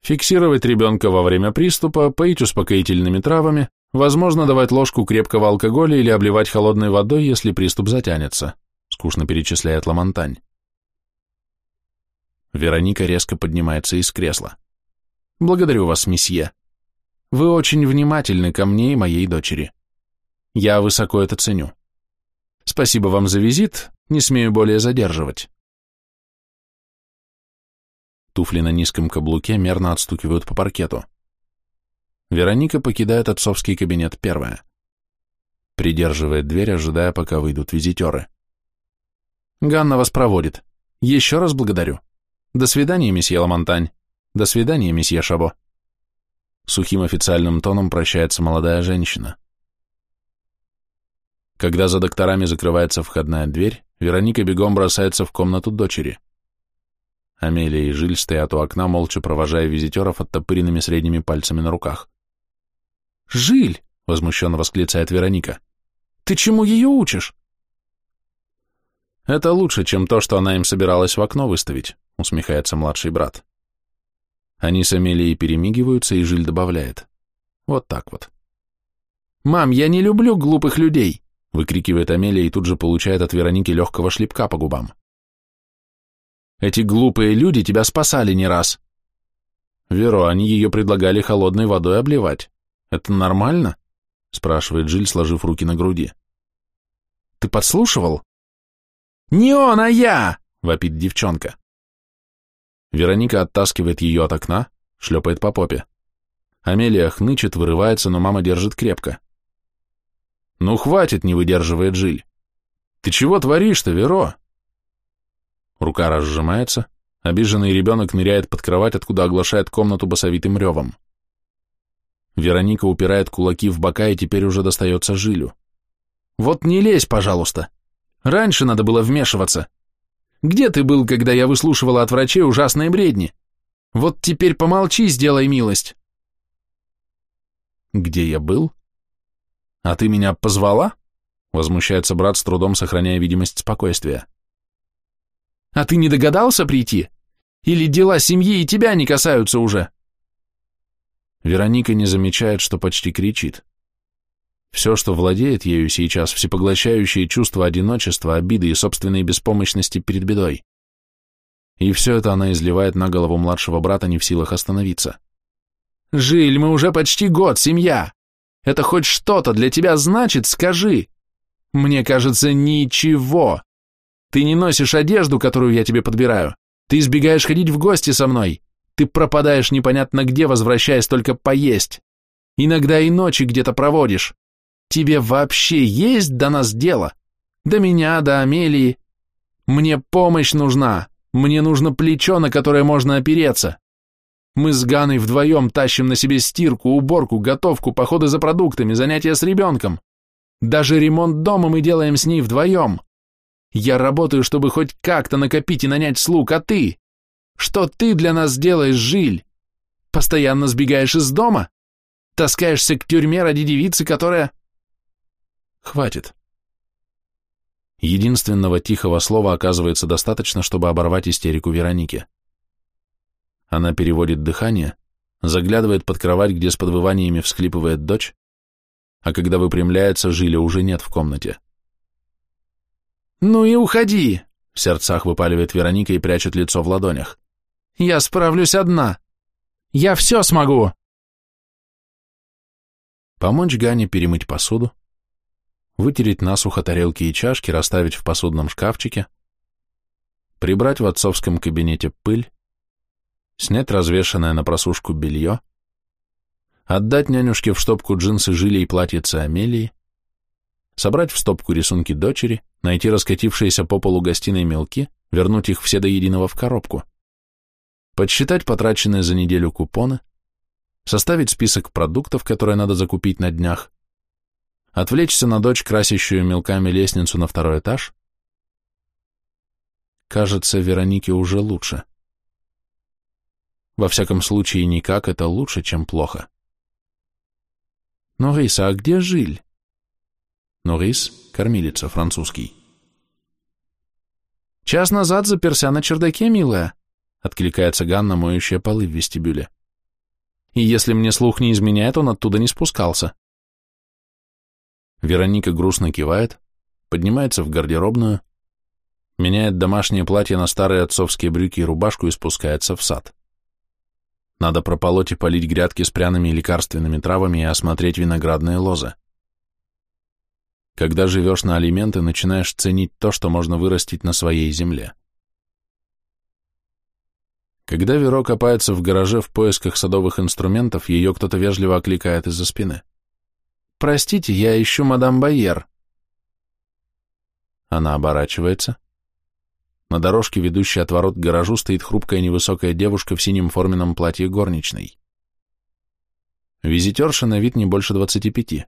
B: Фиксировать ребенка во время приступа, поить успокоительными травами, возможно, давать ложку крепкого алкоголя или обливать холодной водой, если приступ затянется, скучно перечисляет Ламонтань. Вероника резко поднимается из кресла. Благодарю вас, месье. Вы очень внимательны ко мне и моей дочери. Я высоко это ценю. Спасибо вам за визит, не смею более задерживать. Туфли на низком каблуке мерно отстукивают по паркету. Вероника покидает отцовский кабинет первая. Придерживает дверь, ожидая, пока выйдут визитеры. Ганна вас проводит. Еще раз благодарю. До свидания, месье Ламонтань. До свидания, месье Шабо. Сухим официальным тоном прощается молодая женщина. Когда за докторами закрывается входная дверь, Вероника бегом бросается в комнату дочери. Амелия и Жиль стоят у окна, молча провожая визитеров оттопыренными средними пальцами на руках. «Жиль!» — возмущенно восклицает Вероника. «Ты чему ее учишь?» «Это лучше, чем то, что она им собиралась в окно выставить», — усмехается младший брат. Они с Амелией перемигиваются, и Жиль добавляет. «Вот так вот». «Мам, я не люблю глупых людей!» — выкрикивает Амелия и тут же получает от Вероники легкого шлепка по губам. Эти глупые люди тебя спасали не раз. Веро, они ее предлагали холодной водой обливать. Это нормально? Спрашивает Жиль, сложив руки на груди. Ты подслушивал? Не он, а я! Вопит девчонка. Вероника оттаскивает ее от окна, шлепает по попе. Амелия хнычет, вырывается, но мама держит крепко. «Ну, хватит!» — не выдерживает Жиль. «Ты чего творишь-то, Веро?» Рука разжимается, обиженный ребенок ныряет под кровать, откуда оглашает комнату басовитым ревом. Вероника упирает кулаки в бока и теперь уже достается жилю. «Вот не лезь, пожалуйста. Раньше надо было вмешиваться. Где ты был, когда я выслушивала от врачей ужасные бредни? Вот теперь помолчи, сделай милость». «Где я был? А ты меня позвала?» Возмущается брат, с трудом сохраняя видимость спокойствия. А ты не догадался прийти? Или дела семьи и тебя не касаются уже?» Вероника не замечает, что почти кричит.
A: Все, что владеет ею сейчас, всепоглощающее чувство одиночества, обиды и собственной беспомощности перед бедой. И все это она изливает на голову младшего брата, не в силах остановиться.
B: «Жиль, мы уже почти год, семья! Это хоть что-то для тебя значит, скажи!» «Мне кажется, ничего! Ты не носишь одежду, которую я тебе подбираю. Ты избегаешь ходить в гости со мной. Ты пропадаешь непонятно где, возвращаясь только поесть. Иногда и ночи где-то проводишь. Тебе вообще есть до нас дело? До меня, до Амелии? Мне помощь нужна. Мне нужно плечо, на которое можно опереться. Мы с Ганой вдвоем тащим на себе стирку, уборку, готовку, походы за продуктами, занятия с ребенком. Даже ремонт дома мы делаем с ней вдвоем. Я работаю, чтобы хоть как-то накопить и нанять слуг, а ты? Что ты для нас делаешь, Жиль? Постоянно сбегаешь из дома? Таскаешься к тюрьме ради девицы, которая...
A: Хватит. Единственного тихого слова оказывается достаточно, чтобы оборвать истерику Вероники. Она переводит дыхание, заглядывает под кровать, где с подвываниями всхлипывает дочь, а когда выпрямляется, Жиля уже нет в комнате.
B: «Ну и уходи!»
A: — в сердцах выпаливает Вероника и прячет лицо в ладонях.
B: «Я справлюсь одна! Я все смогу!»
A: Помочь Гане перемыть посуду, вытереть насухо тарелки и чашки, расставить в посудном шкафчике, прибрать в отцовском кабинете пыль, снять развешанное на просушку белье, отдать нянюшке в штопку джинсы жили и платьице Амелии, собрать в стопку рисунки дочери, найти раскатившиеся по полу гостиной мелки, вернуть их все до единого в коробку, подсчитать потраченные за неделю купоны, составить список продуктов, которые надо закупить на днях, отвлечься на дочь, красящую мелками лестницу на второй этаж. Кажется, Веронике уже лучше. Во всяком случае, никак это лучше, чем плохо.
B: Но, Риса, а где Жиль?
A: Норис — кормилица, французский.
B: «Час назад заперся на чердаке, милая», — откликается Ганна, моющая полы в вестибюле. «И если мне слух не изменяет, он оттуда не спускался».
A: Вероника грустно кивает, поднимается в гардеробную, меняет домашнее платье на старые отцовские брюки и рубашку и спускается в сад. Надо прополоть и полить грядки с пряными и лекарственными травами и осмотреть виноградные лозы. Когда живешь на алименты, начинаешь ценить то, что можно вырастить на своей земле. Когда Веро копается в гараже в поисках садовых инструментов, ее кто-то вежливо окликает из-за спины.
B: «Простите, я ищу мадам Байер».
A: Она оборачивается. На дорожке, ведущей от ворот к гаражу, стоит хрупкая невысокая девушка в синем форменном платье горничной. Визитерша на вид не больше двадцати пяти.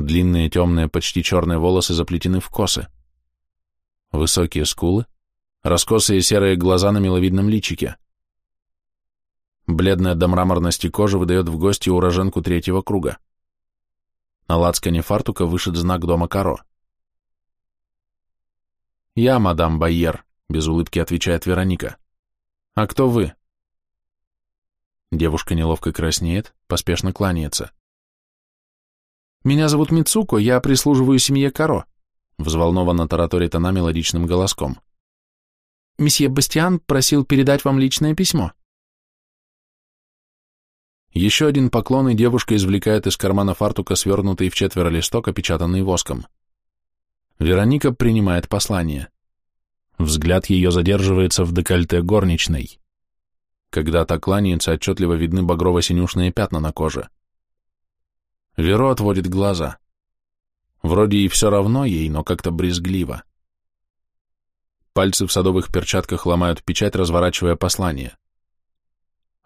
A: Длинные темные, почти черные волосы заплетены в косы. Высокие скулы, раскосые серые глаза на миловидном личике. Бледная до мраморности кожи выдает в гости уроженку третьего круга. На лацкане фартука вышит знак дома Каро. «Я, мадам Байер», — без улыбки отвечает Вероника. «А кто вы?» Девушка неловко краснеет, поспешно кланяется.
B: «Меня зовут Мицуко, я прислуживаю семье Каро», — взволнованно тараторит она мелодичным голоском. «Месье Бастиан просил передать вам личное письмо».
A: Еще один поклон, и девушка извлекает из кармана фартука свернутый в четверо листок, опечатанный воском. Вероника принимает послание. Взгляд ее задерживается в декольте горничной. Когда та кланяется, отчетливо видны багрово-синюшные пятна на коже. Веро отводит глаза. Вроде и все равно ей, но как-то брезгливо. Пальцы в садовых перчатках ломают печать, разворачивая послание.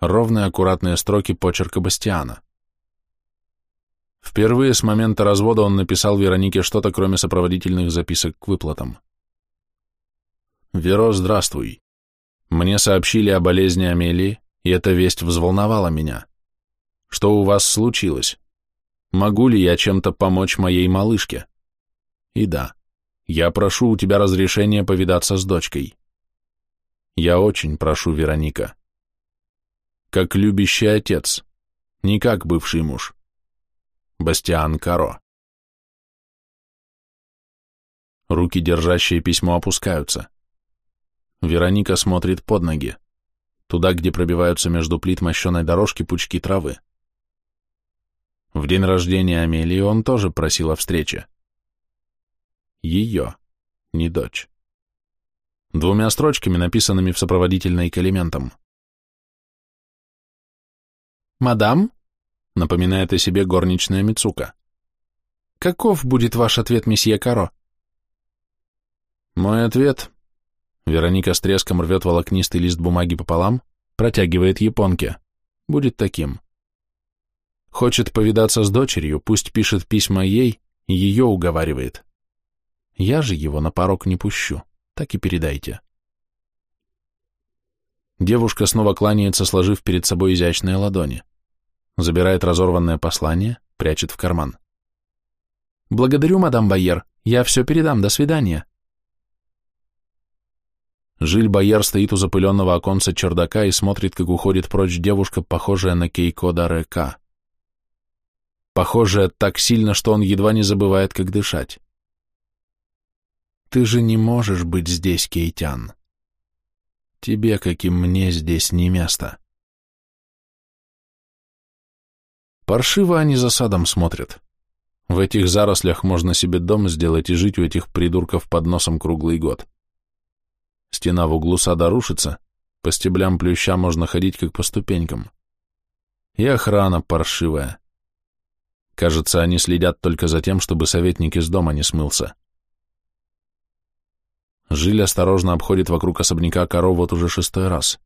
A: Ровные аккуратные строки почерка Бастиана. Впервые с момента развода он написал Веронике что-то, кроме сопроводительных записок к выплатам. «Веро, здравствуй. Мне сообщили о болезни Амелии, и эта весть взволновала меня. Что у вас случилось? Могу ли я чем-то помочь моей малышке? И да, я прошу у тебя разрешения повидаться с дочкой. Я очень прошу, Вероника. Как любящий отец, не как бывший муж. Бастиан Каро. Руки, держащие письмо, опускаются. Вероника смотрит под ноги, туда, где пробиваются между плит мощеной дорожки пучки травы. В день рождения Амелии он тоже просил о встрече. Ее, не дочь. Двумя строчками, написанными в сопроводительной к элементам.
B: «Мадам?»
A: — напоминает о себе горничная Мицука.
B: «Каков будет ваш ответ, месье Каро?»
A: Мой ответ Вероника с треском рвет волокнистый лист бумаги пополам, протягивает японке. Будет таким. Хочет повидаться с дочерью, пусть пишет письма ей, и ее уговаривает. Я же его на порог не пущу, так и передайте. Девушка снова кланяется, сложив перед собой изящные ладони. Забирает разорванное послание, прячет в карман.
B: «Благодарю, мадам Байер, я все передам, до свидания».
A: Жиль Бояр стоит у запыленного оконца чердака и смотрит, как уходит прочь девушка, похожая на Кейко Дарека. Похожая так сильно, что он едва не забывает, как дышать. Ты же не можешь быть здесь, Кейтян. Тебе, как и мне, здесь не место. Паршиво они за садом смотрят. В этих зарослях можно себе дом сделать и жить у этих придурков под носом круглый год. Стена в углу сада рушится, по стеблям плюща можно ходить, как по ступенькам. И охрана паршивая. Кажется, они следят только за тем, чтобы советник из дома не смылся. Жиль осторожно обходит вокруг особняка коров вот уже шестой раз.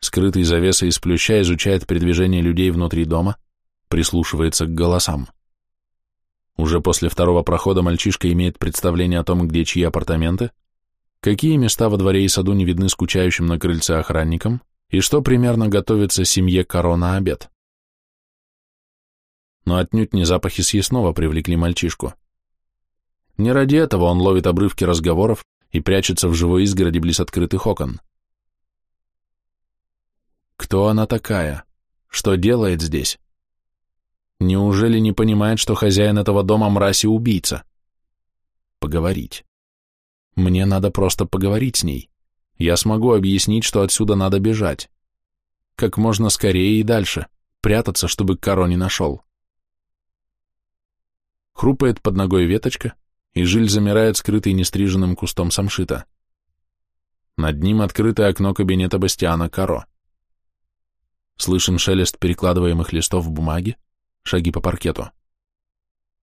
A: Скрытый завесой из плюща изучает передвижение людей внутри дома, прислушивается к голосам. Уже после второго прохода мальчишка имеет представление о том, где чьи апартаменты, какие места во дворе и саду не видны скучающим на крыльце охранникам и что примерно готовится семье Каро на обед. Но отнюдь не запахи съестного привлекли мальчишку. Не ради этого он ловит обрывки разговоров и прячется в живой изгороди близ открытых окон. Кто она такая? Что делает здесь? Неужели не понимает, что хозяин этого дома мразь и убийца? Поговорить. Мне надо просто поговорить с ней. Я смогу объяснить, что отсюда надо бежать. Как можно скорее и дальше. Прятаться, чтобы Каро не нашел. Хрупает под ногой веточка, и жиль замирает скрытый нестриженным кустом самшита. Над ним открытое окно кабинета Бастиана Каро. Слышен шелест перекладываемых листов бумаги, шаги по паркету.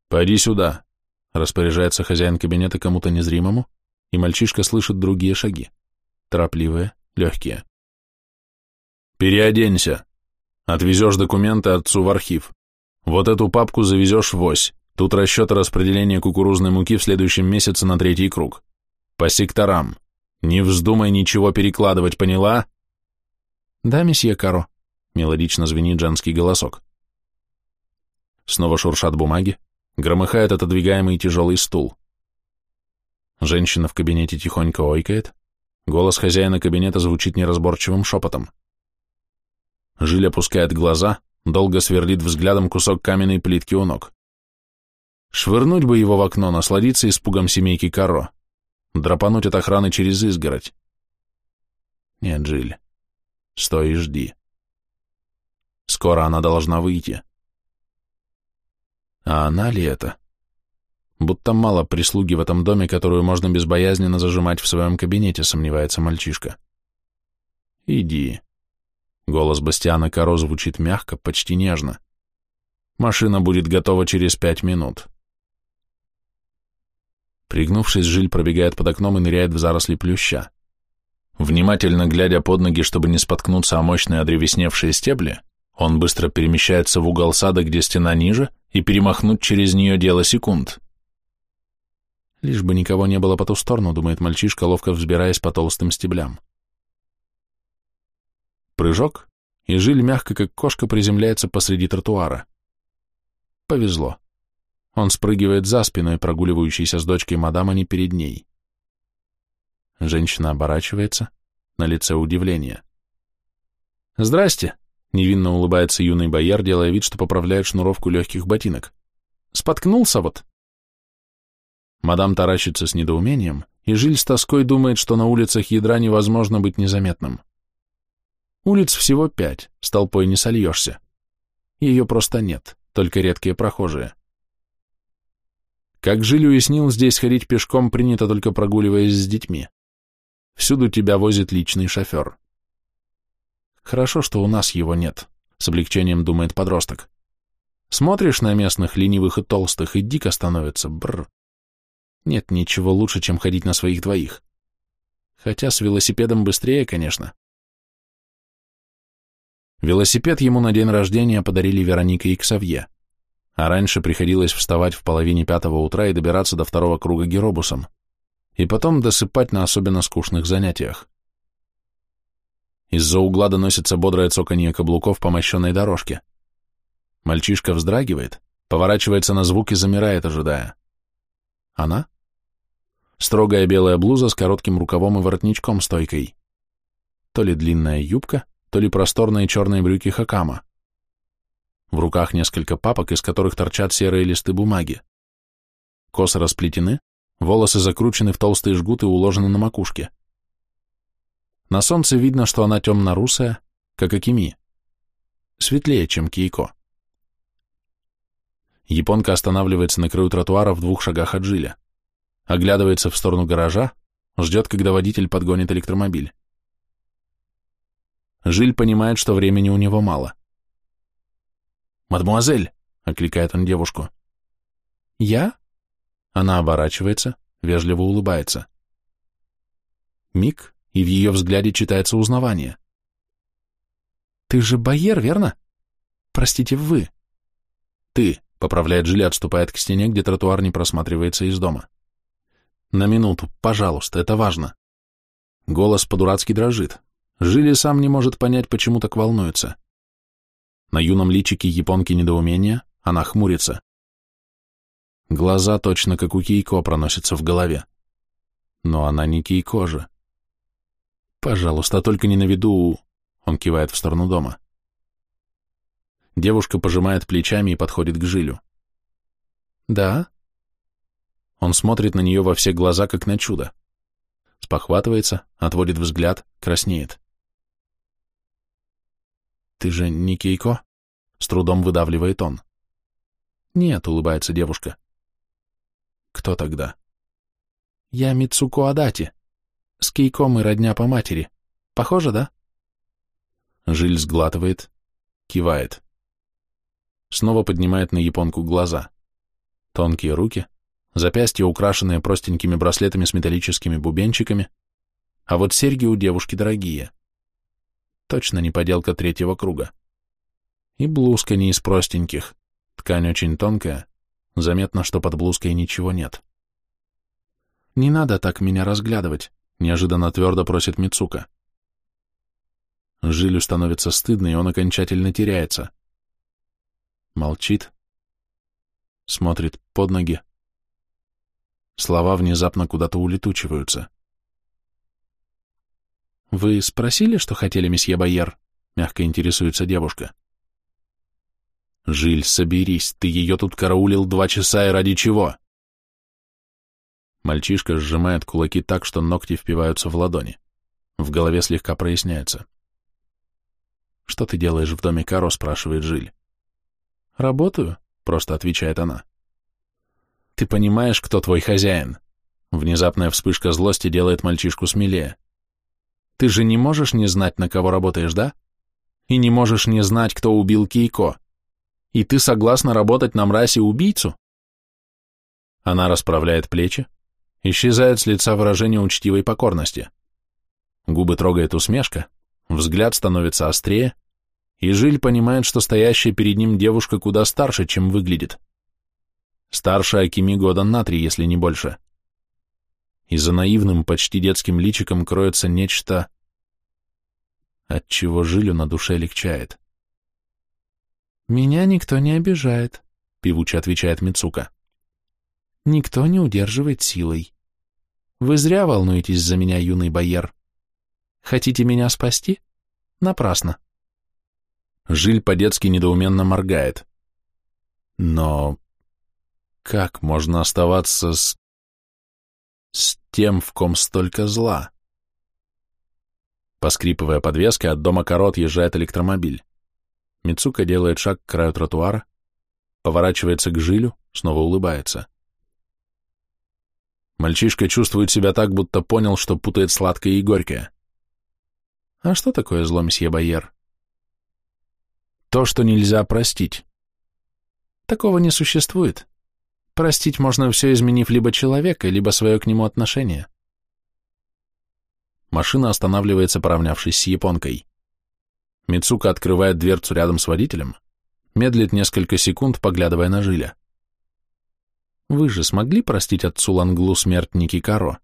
A: «Пойди сюда», — распоряжается хозяин кабинета кому-то незримому, и мальчишка слышит другие шаги, торопливые, легкие. «Переоденься. Отвезешь документы отцу в архив. Вот эту папку завезешь в ось. Тут расчеты распределения кукурузной муки в следующем месяце на третий круг. По секторам. Не вздумай ничего перекладывать, поняла?»
B: «Да, месье Каро», —
A: мелодично звенит женский голосок. Снова шуршат бумаги, громыхает отодвигаемый тяжелый стул. Женщина в кабинете тихонько ойкает, голос хозяина кабинета звучит неразборчивым шепотом. Жиль опускает глаза, долго сверлит взглядом кусок каменной плитки у ног. Швырнуть бы его в окно, насладиться испугом семейки Каро, драпануть от охраны через изгородь. Нет, Жиль, стой и жди. Скоро она должна выйти. А она ли это? Будто мало прислуги в этом доме, которую можно безбоязненно зажимать в своем кабинете, сомневается мальчишка. Иди. Голос Бастиана Каро звучит мягко, почти нежно. Машина будет готова через пять минут. Пригнувшись, Жиль пробегает под окном и ныряет в заросли плюща. Внимательно глядя под ноги, чтобы не споткнуться о мощные одревесневшие стебли, он быстро перемещается в угол сада, где стена ниже, и перемахнуть через нее дело секунд. Лишь бы никого не было по ту сторону, думает мальчишка, ловко взбираясь по толстым стеблям. Прыжок, и жиль мягко, как кошка, приземляется посреди тротуара. Повезло. Он спрыгивает за спиной прогуливающейся с дочкой мадам, а не перед ней. Женщина оборачивается, на лице удивление. «Здрасте!» — Невинно улыбается юный бояр, делая вид, что поправляет шнуровку легких ботинок. Споткнулся вот. Мадам таращится с недоумением, и Жиль с тоской думает, что на улицах ядра невозможно быть незаметным. Улиц всего пять, с толпой не сольешься. Ее просто нет, только редкие прохожие. Как Жиль уяснил, здесь ходить пешком принято только прогуливаясь с детьми. Всюду тебя возит личный шофер. Хорошо, что у нас его нет, с облегчением думает подросток. Смотришь на местных ленивых и толстых, и дико становится, бррр. Нет ничего лучше, чем ходить на своих двоих. Хотя с велосипедом быстрее, конечно. Велосипед ему на день рождения подарили Вероника и Ксавье, а раньше приходилось вставать в половине пятого утра и добираться до второго круга геробусом, и потом досыпать на особенно скучных занятиях. Из-за угла доносится бодрое цоканье каблуков по мощенной дорожке. Мальчишка вздрагивает, поворачивается на звук и замирает, ожидая. Она? Строгая белая блуза с коротким рукавом и воротничком стойкой. То ли длинная юбка, то ли просторные черные брюки хакама. В руках несколько папок, из которых торчат серые листы бумаги. Косы расплетены, волосы закручены в толстые жгуты и уложены на макушке. На солнце видно, что она темно-русая, как Акими. Светлее, чем Кейко. Японка останавливается на краю тротуара в двух шагах от Жиля. Оглядывается в сторону гаража, ждет, когда водитель подгонит электромобиль. Жиль понимает, что времени у него мало. «Мадемуазель!» — окликает он девушку. «Я?» Она оборачивается, вежливо улыбается. Миг, и в ее взгляде читается узнавание. «Ты же Байер, верно? Простите, вы?» «Ты», — поправляет Жиль, отступает к стене, где тротуар не просматривается из дома. «На минуту, пожалуйста, это важно». Голос по-дурацки дрожит. Жили сам не может понять, почему так волнуется. На юном личике японки недоумения, она хмурится. Глаза точно как у Кейко проносятся в голове. Но она не Кейко же. Пожалуйста, только не на виду, он кивает в сторону дома. Девушка пожимает плечами и подходит к Жилю. Да? Он смотрит на нее во все глаза, как на чудо. Спохватывается, отводит взгляд, краснеет. «Ты же не Кейко?» — с трудом выдавливает он. «Нет», — улыбается девушка. «Кто тогда?» «Я Мицуко Адати. С Кейко мы родня по матери. Похоже, да?» Жиль сглатывает, кивает. Снова поднимает на японку глаза. Тонкие руки, запястья, украшенные простенькими браслетами с металлическими бубенчиками, а вот серьги у девушки дорогие. Точно не поделка третьего круга. И блузка не из простеньких. Ткань очень тонкая. Заметно, что под блузкой ничего нет. «Не надо так меня разглядывать», — неожиданно твердо просит Мицука. Жилю становится стыдно, и он окончательно теряется. Молчит. Смотрит под ноги. Слова внезапно куда-то улетучиваются. «Вы спросили, что хотели, месье Байер?» — мягко интересуется девушка. «Жиль, соберись, ты ее тут караулил два часа и ради чего?» Мальчишка сжимает кулаки так, что ногти впиваются в ладони. В голове слегка проясняется. «Что ты делаешь в доме Каро?» — спрашивает Жиль. «Работаю», — просто отвечает она. «Ты понимаешь, кто твой хозяин?» Внезапная вспышка злости делает мальчишку смелее. Ты же не можешь не знать, на кого работаешь, да? И не можешь не знать, кто убил Кейко. И ты согласна работать на мрасе убийцу? Она расправляет плечи, исчезает с лица выражение учтивой покорности. Губы трогает усмешка, взгляд становится острее, и Жиль понимает, что стоящая перед ним девушка куда старше, чем выглядит. Старше Акими года на три, если не больше и за наивным, почти детским личиком кроется нечто, от чего жилю на душе легчает. «Меня никто не обижает», — певуче отвечает Мицука. «Никто не удерживает силой. Вы зря волнуетесь за меня, юный бояр. Хотите меня спасти? Напрасно. Жиль по-детски недоуменно моргает. Но как можно оставаться с... с тем, в ком столько зла? Поскрипывая подвеской, от дома корот езжает электромобиль. Мицука делает шаг к краю тротуара, поворачивается к Жилю, снова улыбается. Мальчишка чувствует себя так, будто понял, что путает сладкое и горькое. А что такое зло, месье Байер? То, что нельзя простить. Такого не существует. Простить можно все, изменив либо человека, либо свое к нему отношение. Машина останавливается, поравнявшись с японкой. Мицука открывает дверцу рядом с водителем, медлит несколько секунд, поглядывая на Жиля. Вы же смогли простить отцу Ланглу смерть Никикаро?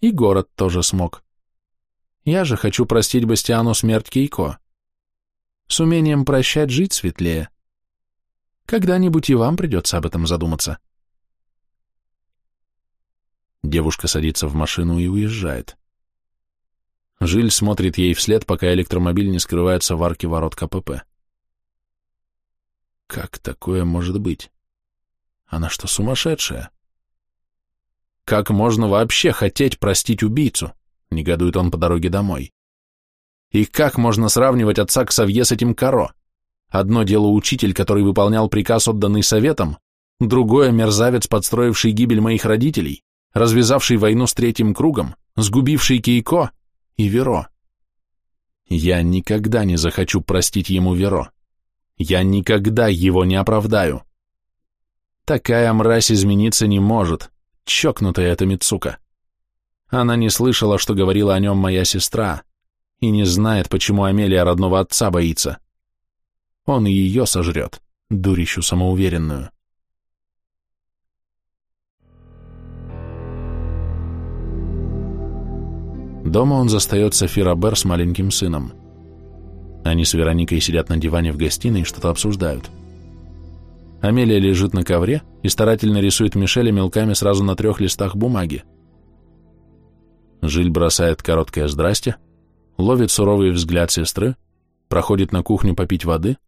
A: И город тоже смог. Я же хочу простить Бастиану смерть Кейко. С умением прощать жить светлее. Когда-нибудь и вам придется об этом задуматься. Девушка садится в машину и уезжает. Жиль смотрит ей вслед, пока электромобиль не скрывается в арке ворот КПП. Как такое может быть? Она что, сумасшедшая? Как можно вообще хотеть простить убийцу? Негодует он по дороге домой. И как можно сравнивать отца к Савье с этим Каро? Одно дело учитель, который выполнял приказ, отданный советом, другое — мерзавец, подстроивший гибель моих родителей, развязавший войну с третьим кругом, сгубивший Кейко и Веро. Я никогда не захочу простить ему Веро. Я никогда его не оправдаю. Такая мразь измениться не может, чокнутая эта Мицука. Она не слышала, что говорила о нем моя сестра, и не знает, почему Амелия родного отца боится. Он и ее сожрет, дурищу самоуверенную. Дома он застает Софи Робер с маленьким сыном. Они с Вероникой сидят на диване в гостиной и что-то обсуждают. Амелия лежит на ковре и старательно рисует Мишеля мелками сразу на трех листах бумаги. Жиль бросает короткое «здрасте», ловит суровый взгляд сестры, проходит на кухню попить воды,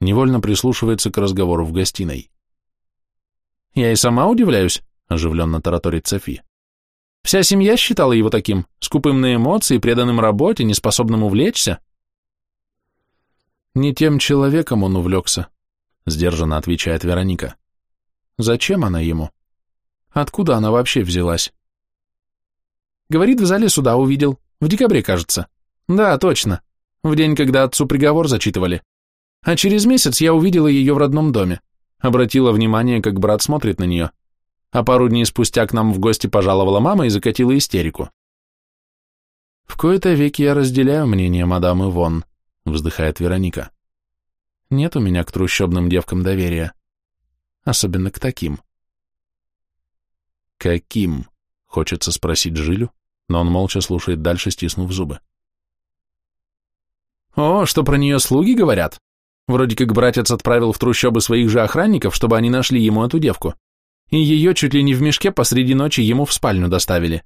A: невольно прислушивается к разговору в гостиной. «Я и сама удивляюсь», — оживленно тараторит Софи. «Вся семья считала его таким, скупым на эмоции, преданным работе, неспособным увлечься». Не тем человеком он увлекся, Сдержанно отвечает Вероника. Зачем она ему? Откуда она вообще взялась? Говорит, в зале суда увидел. В декабре, кажется. Да, точно. В день, когда отцу приговор зачитывали. А через месяц я увидела ее в родном доме. Обратила внимание, как брат смотрит на нее. А пару дней спустя к нам в гости пожаловала мама и закатила истерику. В кои-то веки я разделяю мнение мадам Ивон, вздыхает Вероника. Нет у меня к трущобным девкам доверия. Особенно к таким. Каким? Хочется спросить Жилю, но он молча слушает дальше, стиснув зубы. О, что про нее слуги говорят? Вроде как братец отправил в трущобы своих же охранников, чтобы они нашли ему эту девку. И ее чуть ли не в мешке посреди ночи ему в спальню доставили.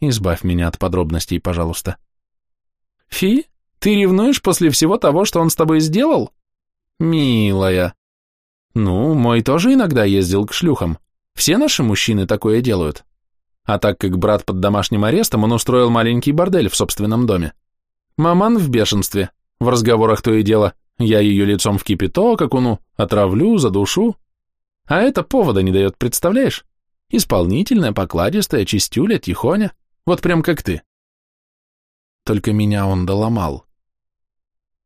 A: Избавь меня от подробностей, пожалуйста. Фи? Ты ревнуешь после всего того, что он с тобой сделал? Милая. Ну, мой тоже иногда ездил к шлюхам. Все наши мужчины такое делают. А так как брат под домашним арестом, он устроил маленький бордель в собственном доме. Маман в бешенстве. В разговорах то и дело. Я ее лицом в кипяток окуну, отравлю, задушу. А это повода не дает, представляешь? Исполнительная, покладистая, чистюля, тихоня. Вот прям как ты. Только меня он доломал.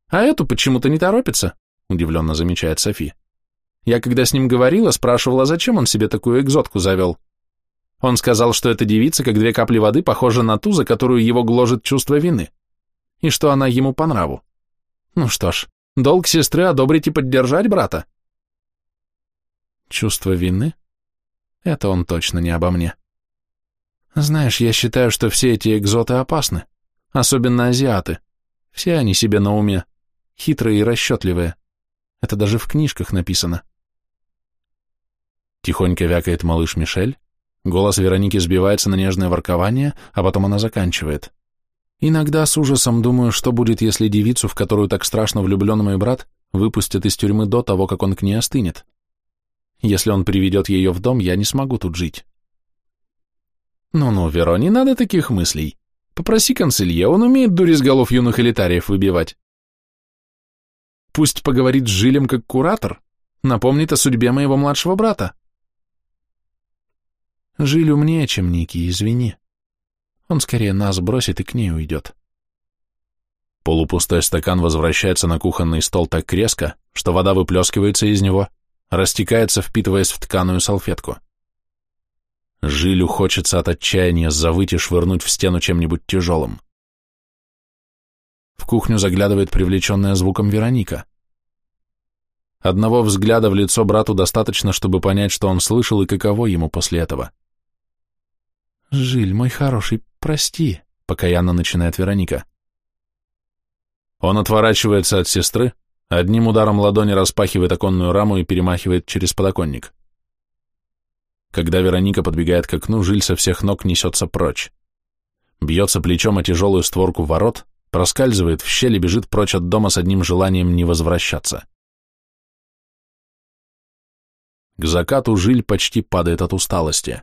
A: А эту почему-то не торопится, удивленно замечает Софи. Я когда с ним говорила, спрашивала, зачем он себе такую экзотку завел. Он сказал, что эта девица, как две капли воды, похожа на ту, за которую его гложет чувство вины, и что она ему по нраву. Ну что ж, долг сестры одобрить и поддержать брата. Чувство вины? Это он точно не обо мне. Знаешь, я считаю, что все эти экзоты опасны, особенно азиаты. Все они себе на уме хитрые и расчетливые. Это даже в книжках написано. Тихонько вякает малыш Мишель, голос Вероники сбивается на нежное воркование, а потом она заканчивает.
B: Иногда с ужасом думаю, что будет, если девицу, в которую так страшно влюблен мой брат, выпустят из тюрьмы до того, как он к ней остынет. Если он приведет ее в дом, я не смогу тут жить. Ну-ну, Веро, не надо таких мыслей. Попроси консилье, он умеет дури с голов юных элитариев выбивать. Пусть поговорит с Жилем как куратор, напомнит о судьбе моего младшего брата. Жиль умнее, чем Ники, извини. Он скорее нас бросит и к ней уйдет.
A: Полупустой стакан возвращается на кухонный стол так резко, что вода выплескивается из него, растекается, впитываясь в тканую салфетку. Жилю хочется от отчаяния завыть и швырнуть в стену чем-нибудь тяжелым. В кухню заглядывает привлеченная звуком Вероника. Одного взгляда в лицо брату достаточно, чтобы понять, что он слышал и каково ему после этого.
B: «Жиль, мой хороший, прости», — покаянно начинает Вероника.
A: Он отворачивается от сестры, одним ударом ладони распахивает оконную раму и перемахивает через подоконник. Когда Вероника подбегает к окну, Жиль со всех ног несется прочь. Бьется плечом о тяжелую створку ворот, проскальзывает в щель и бежит прочь от дома с одним желанием не возвращаться. К закату Жиль почти падает от усталости.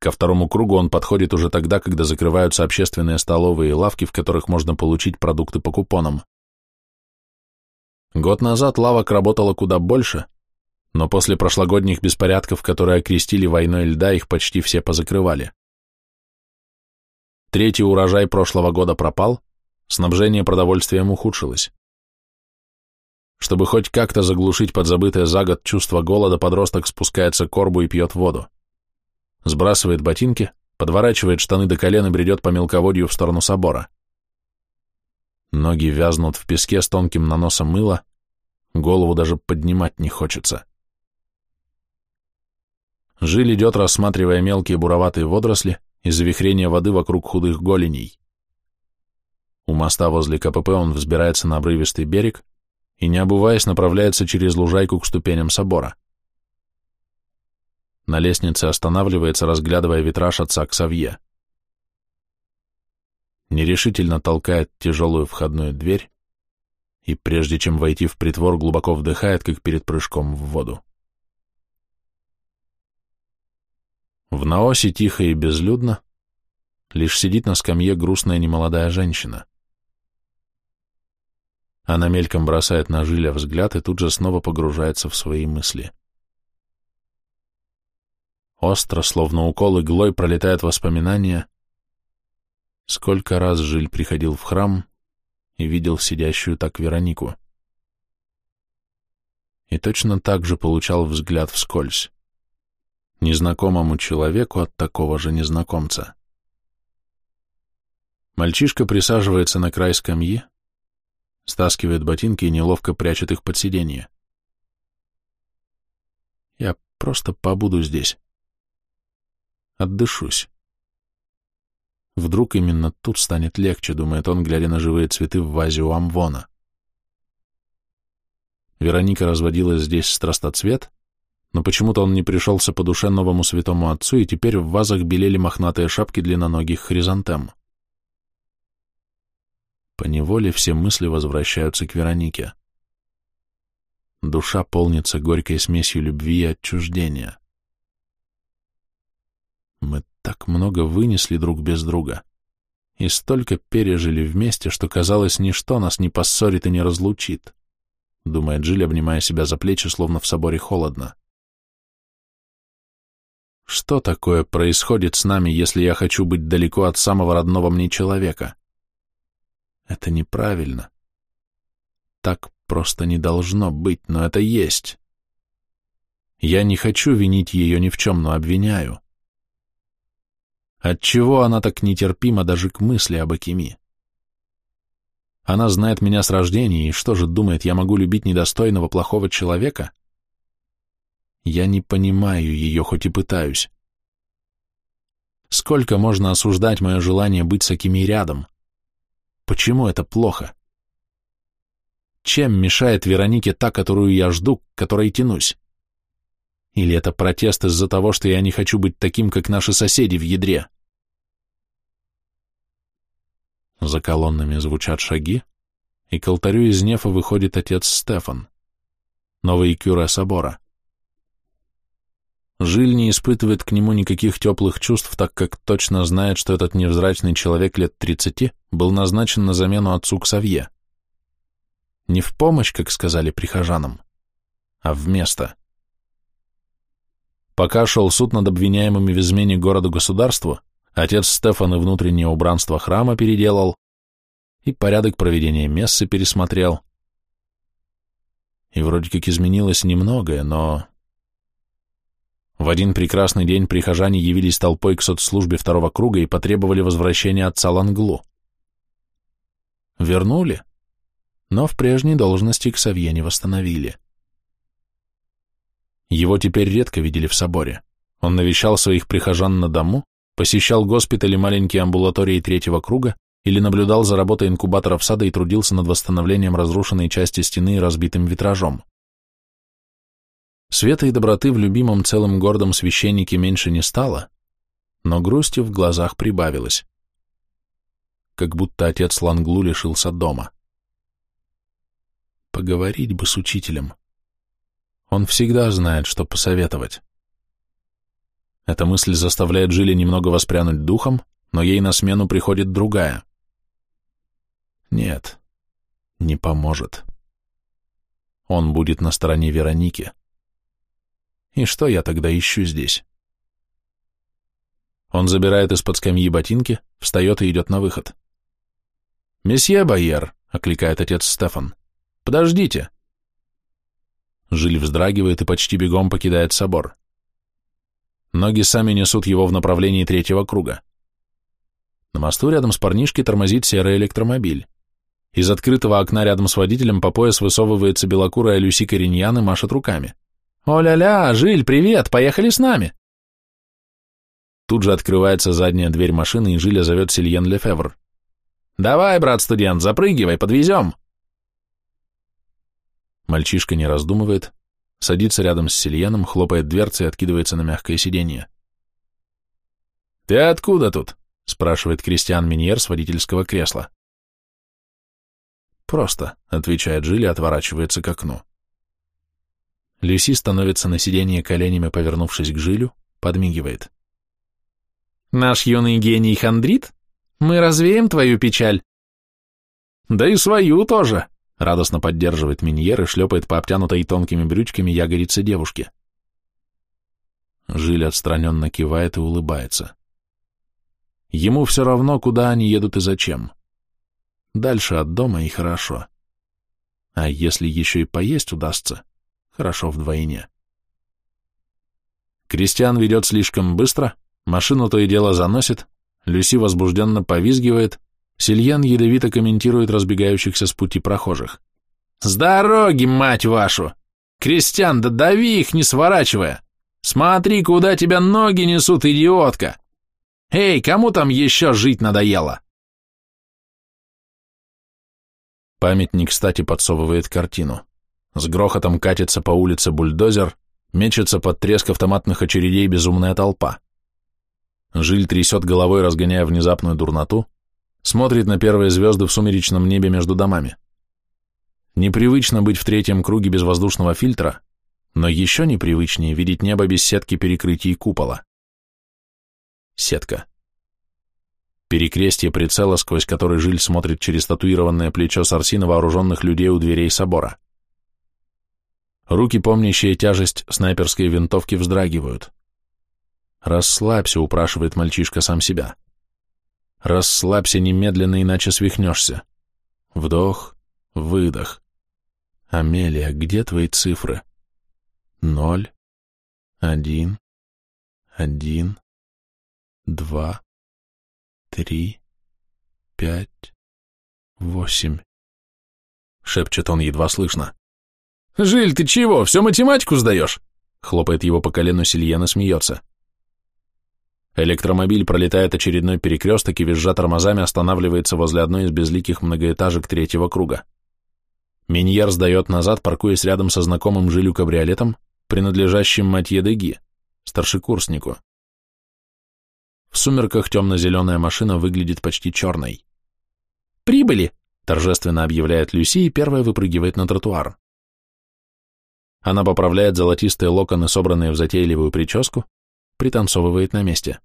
A: Ко второму кругу он подходит уже тогда, когда закрываются общественные столовые и лавки, в которых можно получить продукты по купонам. Год назад лавок работало куда больше, но после прошлогодних беспорядков, которые окрестили войной льда, их почти все позакрывали. Третий урожай прошлого года пропал, снабжение продовольствием ухудшилось. Чтобы хоть как-то заглушить подзабытое за год чувство голода, подросток спускается к корбу и пьет воду. Сбрасывает ботинки, подворачивает штаны до колен и бредет по мелководью в сторону собора. Ноги вязнут в песке с тонким наносом мыла, голову даже поднимать не хочется. Жиль идет, рассматривая мелкие буроватые водоросли и завихрение воды вокруг худых голеней. У моста возле КПП он взбирается на обрывистый берег и, не обуваясь, направляется через лужайку к ступеням собора. На лестнице останавливается, разглядывая витраж отца Ксавье. Нерешительно толкает тяжелую входную дверь и, прежде чем войти в притвор, глубоко вдыхает, как перед прыжком в воду. В наосе тихо и безлюдно, лишь сидит на скамье грустная немолодая женщина. Она мельком бросает на Жиля взгляд и тут же снова погружается в свои мысли. Остро, словно укол иглой, пролетает воспоминания, сколько раз Жиль приходил в храм и видел сидящую так Веронику. И точно так же получал взгляд вскользь незнакомому человеку от такого же незнакомца. Мальчишка присаживается на край скамьи, стаскивает ботинки и неловко прячет их под сиденье. Я просто побуду здесь. Отдышусь. Вдруг именно тут станет легче, думает он, глядя на живые цветы в вазе у Амвона. Вероника разводила здесь страстоцвет, но почему-то он не пришелся по душе новому святому отцу, и теперь в вазах белели мохнатые шапки длинноногих хризантем. Поневоле все мысли возвращаются к Веронике. Душа полнится горькой смесью любви и отчуждения. Мы так много вынесли друг без друга и столько пережили вместе, что, казалось, ничто нас не поссорит и не разлучит, думает Джиль, обнимая себя за плечи, словно в соборе холодно. Что такое происходит с нами, если я хочу быть далеко от самого родного мне человека? Это неправильно. Так просто не должно быть, но это есть. Я не хочу винить ее ни в чем, но обвиняю. Отчего она так нетерпима даже к мысли об Акими? Она знает меня с рождения, и что же думает, я могу любить недостойного плохого человека? Я не понимаю ее, хоть и пытаюсь. Сколько можно осуждать мое желание быть с Акими рядом? Почему это плохо? Чем мешает Веронике та, которую я жду, к которой тянусь? Или это протест из-за того, что я не хочу быть таким, как наши соседи в ядре? За колоннами звучат шаги, и к алтарю из нефа выходит отец Стефан, новый кюре собора. Жиль не испытывает к нему никаких теплых чувств, так как точно знает, что этот невзрачный человек лет тридцати был назначен на замену отцу Ксавье. Не в помощь, как сказали прихожанам, а вместо. Пока шел суд над обвиняемыми в измене городу-государству, отец Стефан и внутреннее убранство храма переделал, и порядок проведения мессы пересмотрел. И вроде как изменилось немногое, но в один прекрасный день прихожане явились толпой к соцслужбе второго круга и потребовали возвращения отца Ланглу. Вернули, но в прежней должности к Савье не восстановили. Его теперь редко видели в соборе. Он навещал своих прихожан на дому, посещал госпитали маленькие амбулатории третьего круга или наблюдал за работой инкубаторов сада и трудился над восстановлением разрушенной части стены и разбитым витражом. Света и доброты в любимом целым гордом священнике меньше не стало, но грусти в глазах прибавилось. Как будто отец Ланглу лишился дома. Поговорить бы с учителем. Он всегда знает, что посоветовать. Эта мысль заставляет Жиле немного воспрянуть духом, но ей на смену приходит другая. Нет, не поможет. Он будет на стороне Вероники. И что я тогда ищу здесь? Он забирает из-под скамьи ботинки, встает и идет на выход. «Месье Байер», — окликает отец Стефан, — «подождите». Жиль вздрагивает и почти бегом покидает собор. Ноги сами несут его в направлении третьего круга. На мосту рядом с парнишкой тормозит серый электромобиль. Из открытого окна рядом с водителем по пояс высовывается белокурая Люси Кореньян и машет руками. «О-ля-ля, Жиль, привет, поехали с нами!» Тут же открывается задняя дверь машины, и Жиля зовет Сильен Лефевр. «Давай, брат-студент, запрыгивай, подвезем!» Мальчишка не раздумывает, садится рядом с Сильеном, хлопает дверцей и откидывается на мягкое сиденье. «Ты откуда тут?» — спрашивает Кристиан Миньер с водительского кресла. «Просто», — отвечает Жиль отворачивается к окну. Люси становится на сиденье коленями, повернувшись к Жилю, подмигивает. «Наш юный гений хандрит? Мы развеем твою печаль?» «Да и свою тоже», — радостно поддерживает Миньер и шлепает по обтянутой тонкими брючками ягодицы девушки. Жиль отстраненно кивает и улыбается. Ему все равно, куда они едут и зачем. Дальше от дома и хорошо. А если еще и поесть удастся, Хорошо вдвойне. Кристиан ведет слишком быстро, машину то и дело заносит, Люси возбужденно повизгивает, Сильян ядовито комментирует разбегающихся с пути прохожих. «С дороги, мать вашу! Кристиан, да дави их, не сворачивая! Смотри, куда тебя ноги несут, идиотка! Эй, кому там еще жить надоело?» Памятник, кстати, подсовывает картину. С грохотом катится по улице бульдозер, мечется под треск автоматных очередей безумная толпа. Жиль трясет головой, разгоняя внезапную дурноту, смотрит на первые звезды в сумеречном небе между домами. Непривычно быть в третьем круге без воздушного фильтра, но еще непривычнее видеть небо без сетки перекрытий купола. Сетка. Перекрестие прицела, сквозь который Жиль смотрит через татуированное плечо Сарсина вооруженных людей у дверей собора. Руки, помнящие тяжесть снайперской винтовки, вздрагивают. «Расслабься», — упрашивает мальчишка сам себя. «Расслабься немедленно, иначе свихнешься». Вдох, выдох. «Амелия, где твои цифры?» «Ноль, один, один, два, три, пять, восемь», — шепчет он едва слышно. «Жиль, ты чего, всю математику сдаешь?» Хлопает его по колену Сильена, смеется. Электромобиль пролетает очередной перекресток и, визжа тормозами, останавливается возле одной из безликих многоэтажек третьего круга. Миньер сдает назад, паркуясь рядом со знакомым Жилю кабриолетом, принадлежащим Матье Деги, старшекурснику. В сумерках темно-зеленая машина выглядит почти черной.
B: прибыли!»
A: торжественно объявляет Люси и первая выпрыгивает на тротуар. Она поправляет золотистые локоны, собранные в затейливую прическу, пританцовывает на месте.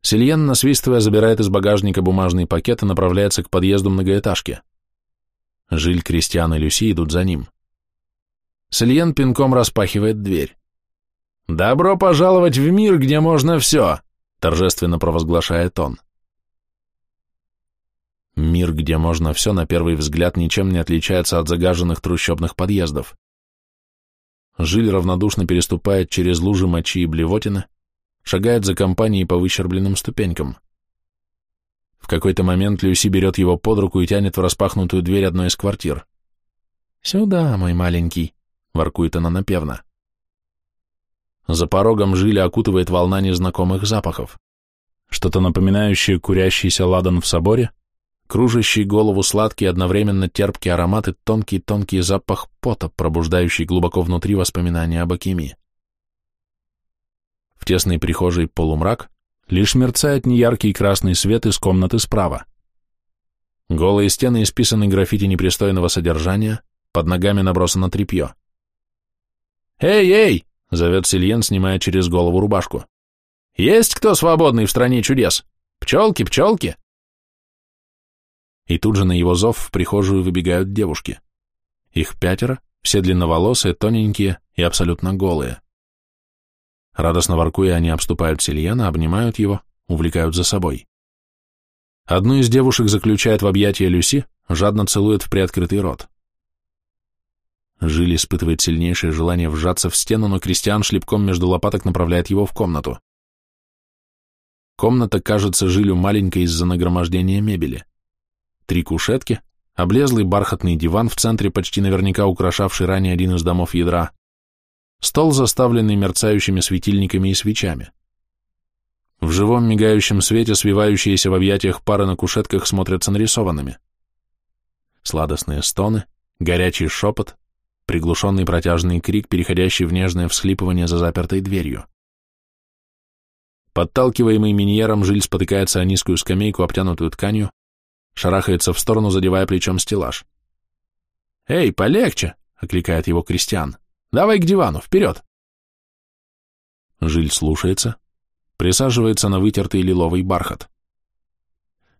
A: Сильен, насвистывая, забирает из багажника бумажный пакет и направляется к подъезду многоэтажки. Жиль, Кристиан и Люси идут за ним. Сильен пинком распахивает дверь. «Добро пожаловать в мир, где можно все!» — торжественно провозглашает он. Мир, где можно все, на первый взгляд ничем не отличается от загаженных трущобных подъездов. Жиль равнодушно переступает через лужи мочи и блевотины, шагает за компанией по выщербленным ступенькам. В какой-то момент Люси берет его под руку и тянет в распахнутую дверь одной из квартир. «Сюда, мой маленький», — воркует она напевно. За порогом Жиля окутывает волна незнакомых запахов. Что-то напоминающее курящийся ладан в соборе, кружащий голову сладкий, одновременно терпкий аромат и тонкий-тонкий запах пота, пробуждающий глубоко внутри воспоминания об Акиме. Тесной прихожей полумрак, лишь мерцает неяркий красный свет из комнаты справа. Голые стены исписаны граффити непристойного содержания, под ногами набросано тряпье. «Эй, эй!» — зовет Сильен, снимая через голову рубашку. «Есть кто свободный в стране чудес? Пчелки, пчелки!» и тут же на его зов в прихожую выбегают девушки. Их пятеро, все длинноволосые, тоненькие и абсолютно голые. Радостно воркуя, они обступают Сильяна, обнимают его, увлекают за собой. Одну из девушек заключает в объятия Люси, жадно целует в приоткрытый рот. Жиль испытывает сильнейшее желание вжаться в стену, но Кристиан шлепком между лопаток направляет его в комнату. Комната кажется Жилю маленькой из-за нагромождения мебели три кушетки, облезлый бархатный диван в центре, почти наверняка украшавший ранее один из домов ядра, стол, заставленный мерцающими светильниками и свечами. В живом мигающем свете свивающиеся в объятиях пары на кушетках смотрятся нарисованными. Сладостные стоны, горячий шепот, приглушенный протяжный крик, переходящий в нежное всхлипывание за запертой дверью. Подталкиваемый миньером, Жиль спотыкается о низкую скамейку, обтянутую тканью, шарахается в сторону, задевая плечом стеллаж. «Эй, полегче!» — окликает его Кристиан. «Давай к дивану, вперед!» Жиль слушается, присаживается на вытертый лиловый бархат.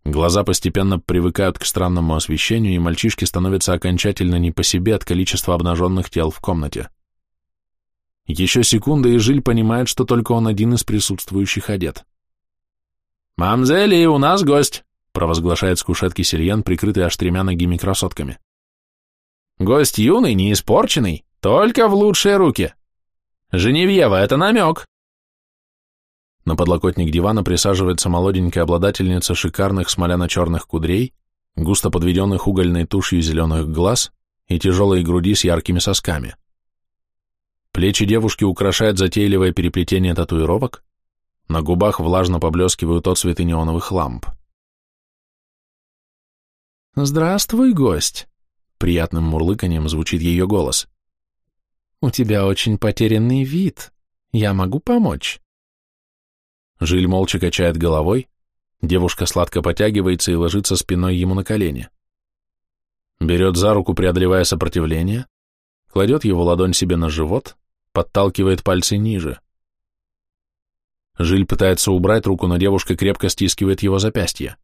A: Глаза постепенно привыкают к странному освещению, и мальчишки становятся окончательно не по себе от количества обнаженных тел в комнате. Еще секунда, и Жиль понимает, что только он один из присутствующих одет. «Мамзели, у нас гость!» провозглашает с кушетки Сильян, прикрытый аж тремя ногими красотками. Гость юный, не испорченный, только в лучшие руки. Женевьева, это намек. На подлокотник дивана присаживается молоденькая обладательница шикарных смоляно-черных кудрей, густо подведенных угольной тушью зеленых глаз и тяжелой груди с яркими сосками. Плечи девушки украшает затейливое переплетение татуировок, на губах влажно поблескивают отцветы неоновых ламп. «Здравствуй, гость!» Приятным мурлыканьем звучит ее голос. «У тебя очень потерянный вид. Я могу помочь?» Жиль молча качает головой, девушка сладко потягивается и ложится спиной ему на колени. Берет за руку, преодолевая сопротивление, кладет его ладонь себе на живот, подталкивает пальцы ниже. Жиль пытается убрать руку, но девушка крепко стискивает его запястье.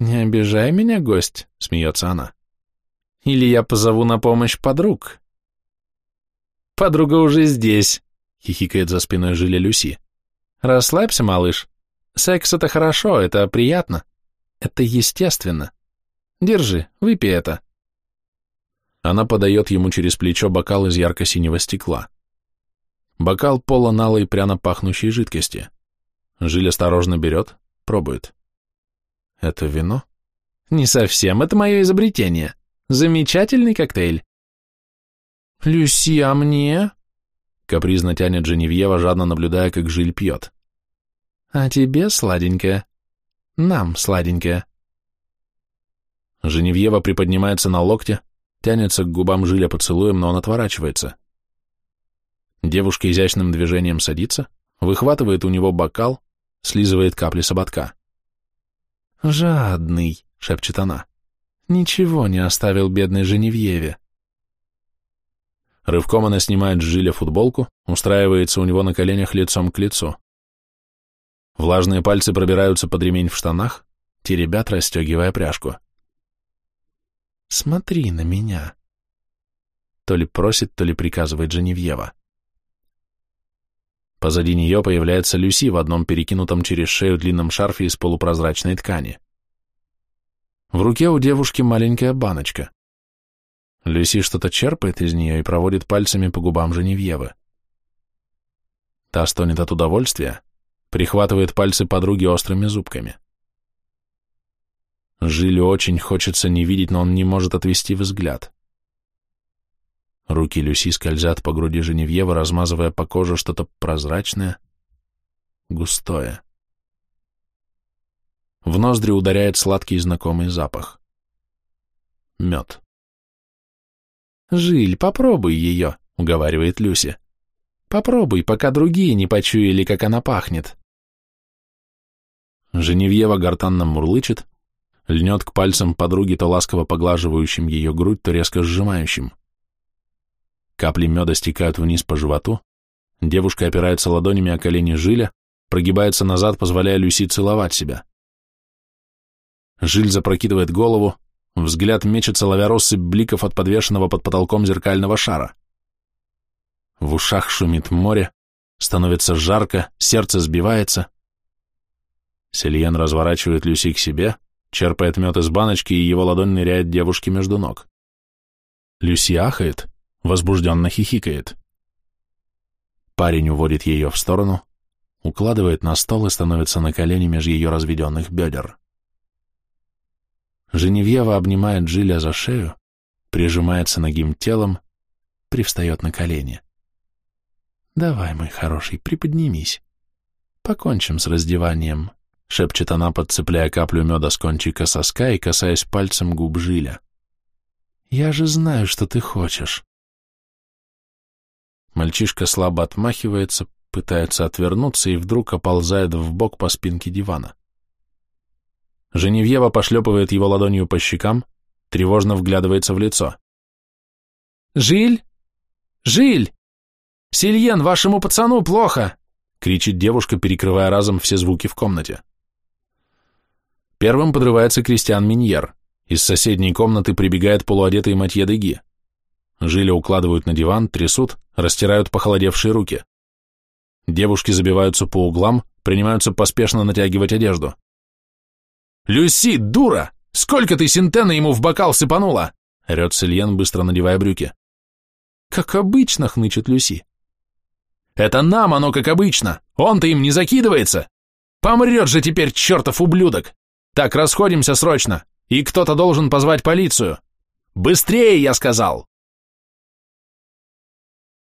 A: «Не обижай меня, гость», — смеется она. «Или я позову на помощь подруг». «Подруга уже здесь», — хихикает за спиной Жиля Люси. «Расслабься, малыш. Секс — это хорошо, это приятно. Это естественно. Держи, выпей это». Она подает ему через плечо бокал из ярко-синего стекла. Бокал полон алой пряно пахнущей жидкости. Жиль осторожно берет, пробует. Это вино? Не совсем, это мое изобретение. Замечательный коктейль. Люси, а мне? Капризно тянет Женевьева, жадно наблюдая, как Жиль пьет. А тебе сладенькое. Нам сладенькое. Женевьева приподнимается на локте, тянется к губам Жиля поцелуем, но он отворачивается. Девушка изящным движением садится, выхватывает у него бокал, слизывает капли с ободка. «Жадный»,
B: шепчет она. Ничего не оставил бедной Женевьеве.
A: Рывком она снимает с Жиля футболку, устраивается у него на коленях лицом к лицу. Влажные пальцы пробираются под ремень в штанах, теребят, расстегивая пряжку.
B: «Смотри на меня», — то ли просит, то ли приказывает Женевьева.
A: Позади нее появляется Люси в одном перекинутом через шею длинном шарфе из полупрозрачной ткани. В руке у девушки маленькая баночка. Люси что-то черпает из нее и проводит пальцами по губам Женевьевы. Та стонет от удовольствия, прихватывает пальцы подруги острыми зубками. Жилю очень хочется не видеть, но он не может отвести взгляд. Руки Люси скользят по груди Женевьева, размазывая по коже что-то прозрачное, густое. В ноздри ударяет сладкий знакомый запах. Мед.
B: «Жиль, попробуй ее», — уговаривает Люси. «Попробуй, пока другие не почуяли, как она пахнет».
A: Женевьева гортанно мурлычет, льнет к пальцам подруги, то ласково поглаживающим ее грудь, то резко сжимающим. Капли меда стекают вниз по животу, девушка опирается ладонями о колени Жиля, прогибается назад, позволяя Люси целовать себя. Жиль запрокидывает голову, взгляд мечется, ловя россыпь бликов от подвешенного под потолком зеркального шара. В ушах шумит море, становится жарко, сердце сбивается — Сельен разворачивает Люси к себе, черпает мед из баночки, и его ладонь ныряет девушке между ног. Люси ахает, возбужденно хихикает. Парень уводит ее в сторону, укладывает на стол и становится на колени меж ее разведенных бедер. Женевьева обнимает Джиля за шею, прижимается ногим телом, привстает на колени. «Давай, мой хороший, приподнимись. Покончим с раздеванием» шепчет она, подцепляя каплю меда с кончика соска и касаясь пальцем губ Жиля. «Я же знаю, что ты хочешь». Мальчишка слабо отмахивается, пытается отвернуться и вдруг оползает в бок по спинке дивана. Женевьева пошлепывает его ладонью по щекам, тревожно вглядывается в лицо.
B: «Жиль? Жиль! Сильен, вашему пацану плохо!» — кричит девушка, перекрывая разом все звуки в комнате.
A: Первым подрывается Кристиан Миньер. Из соседней комнаты прибегает полуодетый Матье Деги. Жиля укладывают на диван, трясут, растирают похолодевшие руки. Девушки забиваются по углам, принимаются поспешно натягивать одежду.
B: «Люси, дура! Сколько ты синтена ему в бокал сыпанула?»
A: — орет Сильен, быстро надевая брюки.
B: «Как обычно», — хнычет Люси.
A: «Это нам оно как обычно! Он-то им не закидывается! Помрет же теперь чертов ублюдок!» Так, расходимся срочно, и кто-то должен позвать полицию. Быстрее, я сказал!»